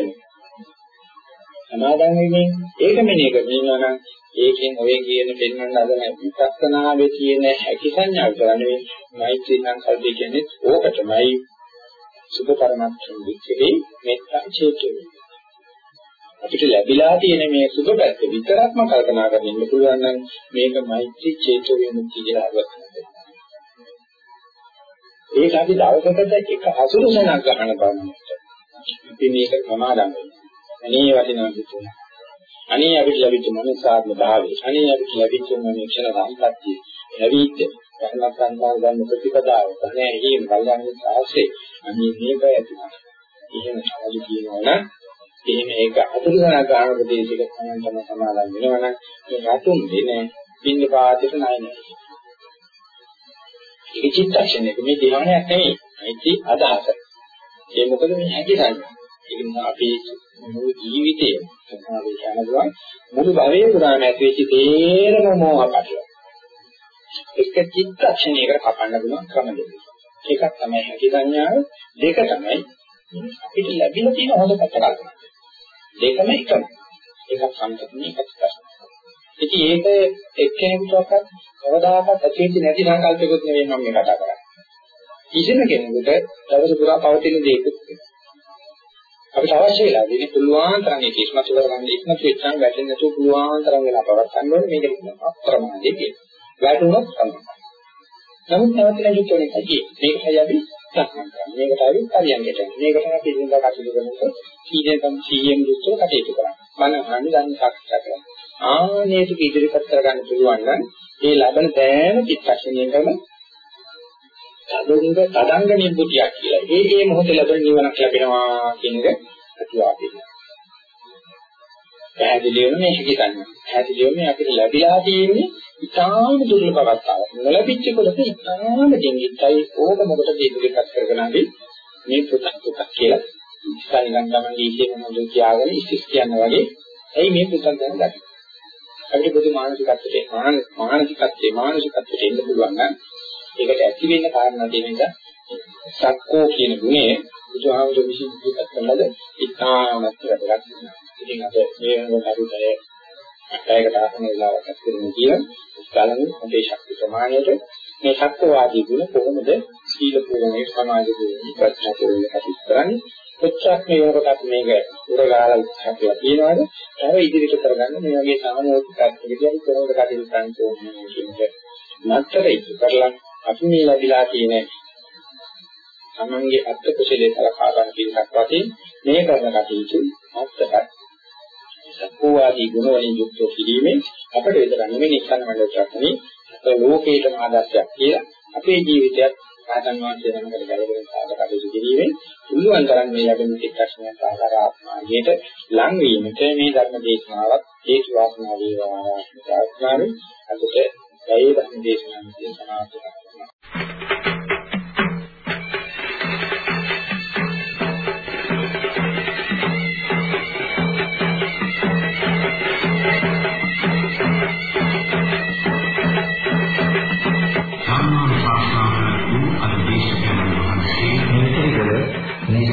සමාදන් වෙන්නේ ඒක මෙනේ කරනවා නම් ඒකෙන් ඔය කියන පෙන්වන්න හදන විපස්සනාවේ තියෙන හැකි සංඥා කරන්නේ මෛත්‍රී සංකල්පය කියන්නේ ඕකටමයි සුභ පරමත්තුන් විචේ මෙත්තා චේතෝ අපිට ලැබිලා තියෙන මේ සුභ පැත්ත විතරක්ම කල්පනා කරගෙන ඉන්න පුළුවන් නම් මේක මෛත්‍රී චේතෝ විමුක්තිය කියලා අරගෙන ඒක අපි දවසකට එක අසුරසනක් ගන්න බලනකොට අපි මේක සමාදන් වෙනවා. අනේ වටිනා කිතුන. අනේ අපිට ලැබිච්ච මනසාත්ම භාවය. අනේ අපිට ලැබිච්ච මේ ක්ෂණ සම්පත්තිය. ලැබීච්ච වහනක් ගන්නවා ගන්න ප්‍රතිපදාව. අනේ එහෙම බලන්නේ සාහසේ. අනේ මේක ඇතුළත. එහෙම තමයි කියනවනම් එහෙම ඒක අතුරුසනක් ගන්න ප්‍රදේශයක තමයි තමයි සමාදන් වෙනවනම් මේ රතුන් දෙන පින්න පාදයට නයි නෑ. ඒක චිත්තක්ෂණයක මේ ධ්‍යානයක් නෙවෙයි. මේකේ අදහස. ඒ මොකද මේ හැකි සංඥා. ඒක නිසා අපි මුළු ජීවිතේ සමාධිය යනවා මුළු භවයේ පුරාම ඇති වෙච්ච තේරම මොහ කටල. එක චිත්තක්ෂණයකට කපන්න පුළුවන් ක්‍රම දෙකක්. එකක් තමයි හැකි සංඥාව දෙක තමයි අපිට ලැබිලා තියෙන හොඳ පැත්ත කල්පනා. දෙකම එකම. එකක් සම්පූර්ණ එකක් ප්‍රශ්න. ඉතින් ඒක එක්කෙනෙකුටවත් කවදාකවත් ඇතිවෙච්ච නැති සංකල්පයකුත් නෙවෙයි මම මේ කතා කරන්නේ. කිසිම කෙනෙකුට දවස පුරා පවතින දෙයක් අපිට අවශ්‍ය වෙලා දෙන්නේ පුළුවන් තරම් ඒක ඉස්මතු කරගන්න ඉක්මතු වෙච්චාම වැටෙන්නේ නැතුව පුළුවන් තරම් වෙලා පවත් ගන්න ඕනේ මේක අප්‍රමාදයේ කියන. වැටුණොත් තමයි. නමුත් නැවතලා හිතන්නේ ඇයි මේකයි අපි සක්මන් කරන්නේ. මේකට අපි පරියන්කට යන්නේ. මේකට අපි ඉඳලා කටයුතු කරනකොට සීයෙන් සීයෙන් දුස්සෝ කටයුතු කරන්නේ. මම අහන්නේ දැන් සාකච්ඡා කරන්නේ. ආනේ ටික ඉදිරිපත් කරගන්න පුළුවන් නම් ඒ ලබන සෑම චිත්තක්ෂණයකම තදුංග තදංග නිබ්බුතියක් කියලා. ඒ ඒ මොහොතේ ලැබෙන නිවනක් ලැබෙනවා කියන එක අතුවාපේ. පැහැදිලිවම මේ හිතන්නේ. පැහැදිලිවම අපිට ලැබිලා තියෙන්නේ ඉතාම දුර්ලභ අවස්ථාවක්. නොලැබිච්ච කොටස ඉතාම දෙංගිත්තයි ඕක මොකටද ඉදිරිපත් කරගෙන අපි මේ පුතක් පුතක් කියලා ඉස්සනින් ගමන් දීසේ මොනවද කියාගෙන ඉස්ස් කියන වගේ ඇයි මේ පුතක් ගැන දන්නේ. අපිට බුදු මානසිකත්වයේ මානසිකත්වයේ මානසිකත්වයේ එන්න පුළුවන් නම් ඒකට ඇති වෙන්න කාරණා දෙන නිසා සක්කෝ කියන ගුණය බුදුහාමුදුරු විසින් ඉදිරිපත් කළාද ඉතාමත් වැදගත් වෙනවා. ඉතින් අද මේ වෙනකොට අපි බය අටයකට ආසන වෙලාවක් අත්දැකීම කියන ස්ථලන අපේ ශක්ති ප්‍රමාණයට මේ සත්‍යවාදී ගුණ කොහොමද සීල පූර්ණේ සමාජ පූර්ණේ ප්‍රඥා පූර්ණේ කටයුතු කරන්නේ? කොච්චරක් මේ වෙනකොට මේක උරගාලා උත්සාහ කරලා තියෙනවද? අර ඉදිරියට කරගන්න මේ වගේ සාමෝහික පැත්තකදී කොහොමද කටයුතු කරන්න ඕනේ කියන එක නැත්තර ඉස්සර කරලා අපි මේ ලැබිලා තියෙන තමන්ගේ අත්ත කුසලයේ සලකා ගන්න පිළිසක් වශයෙන් මේ කරන කටයුතු අත්තට සක්කෝවාදී ගුණ වලින් යුක්ත කිරීමෙන් අපට විතර නෙමෙයි නිස්සන මණ්ඩලයක් ලෝකේටම ආදර්ශයක් කියලා අපේ ජීවිතයත් ආතන් වාසිය වෙනකට ගැලපෙන සාධක කටයුතු කිරීමෙන් පුළුවන් තරම් මේ ලැබෙන චිත්තක්ෂණයක් ආකාර ආත්මාගයට ලං වීමට මේ ධර්ම දේශනාවක් හේතු වාසනා වේවා ප්‍රාර්ථනාවෙන් අදට ඒ ධර්ම දේශනාවෙන් සමාප්ත කරනවා.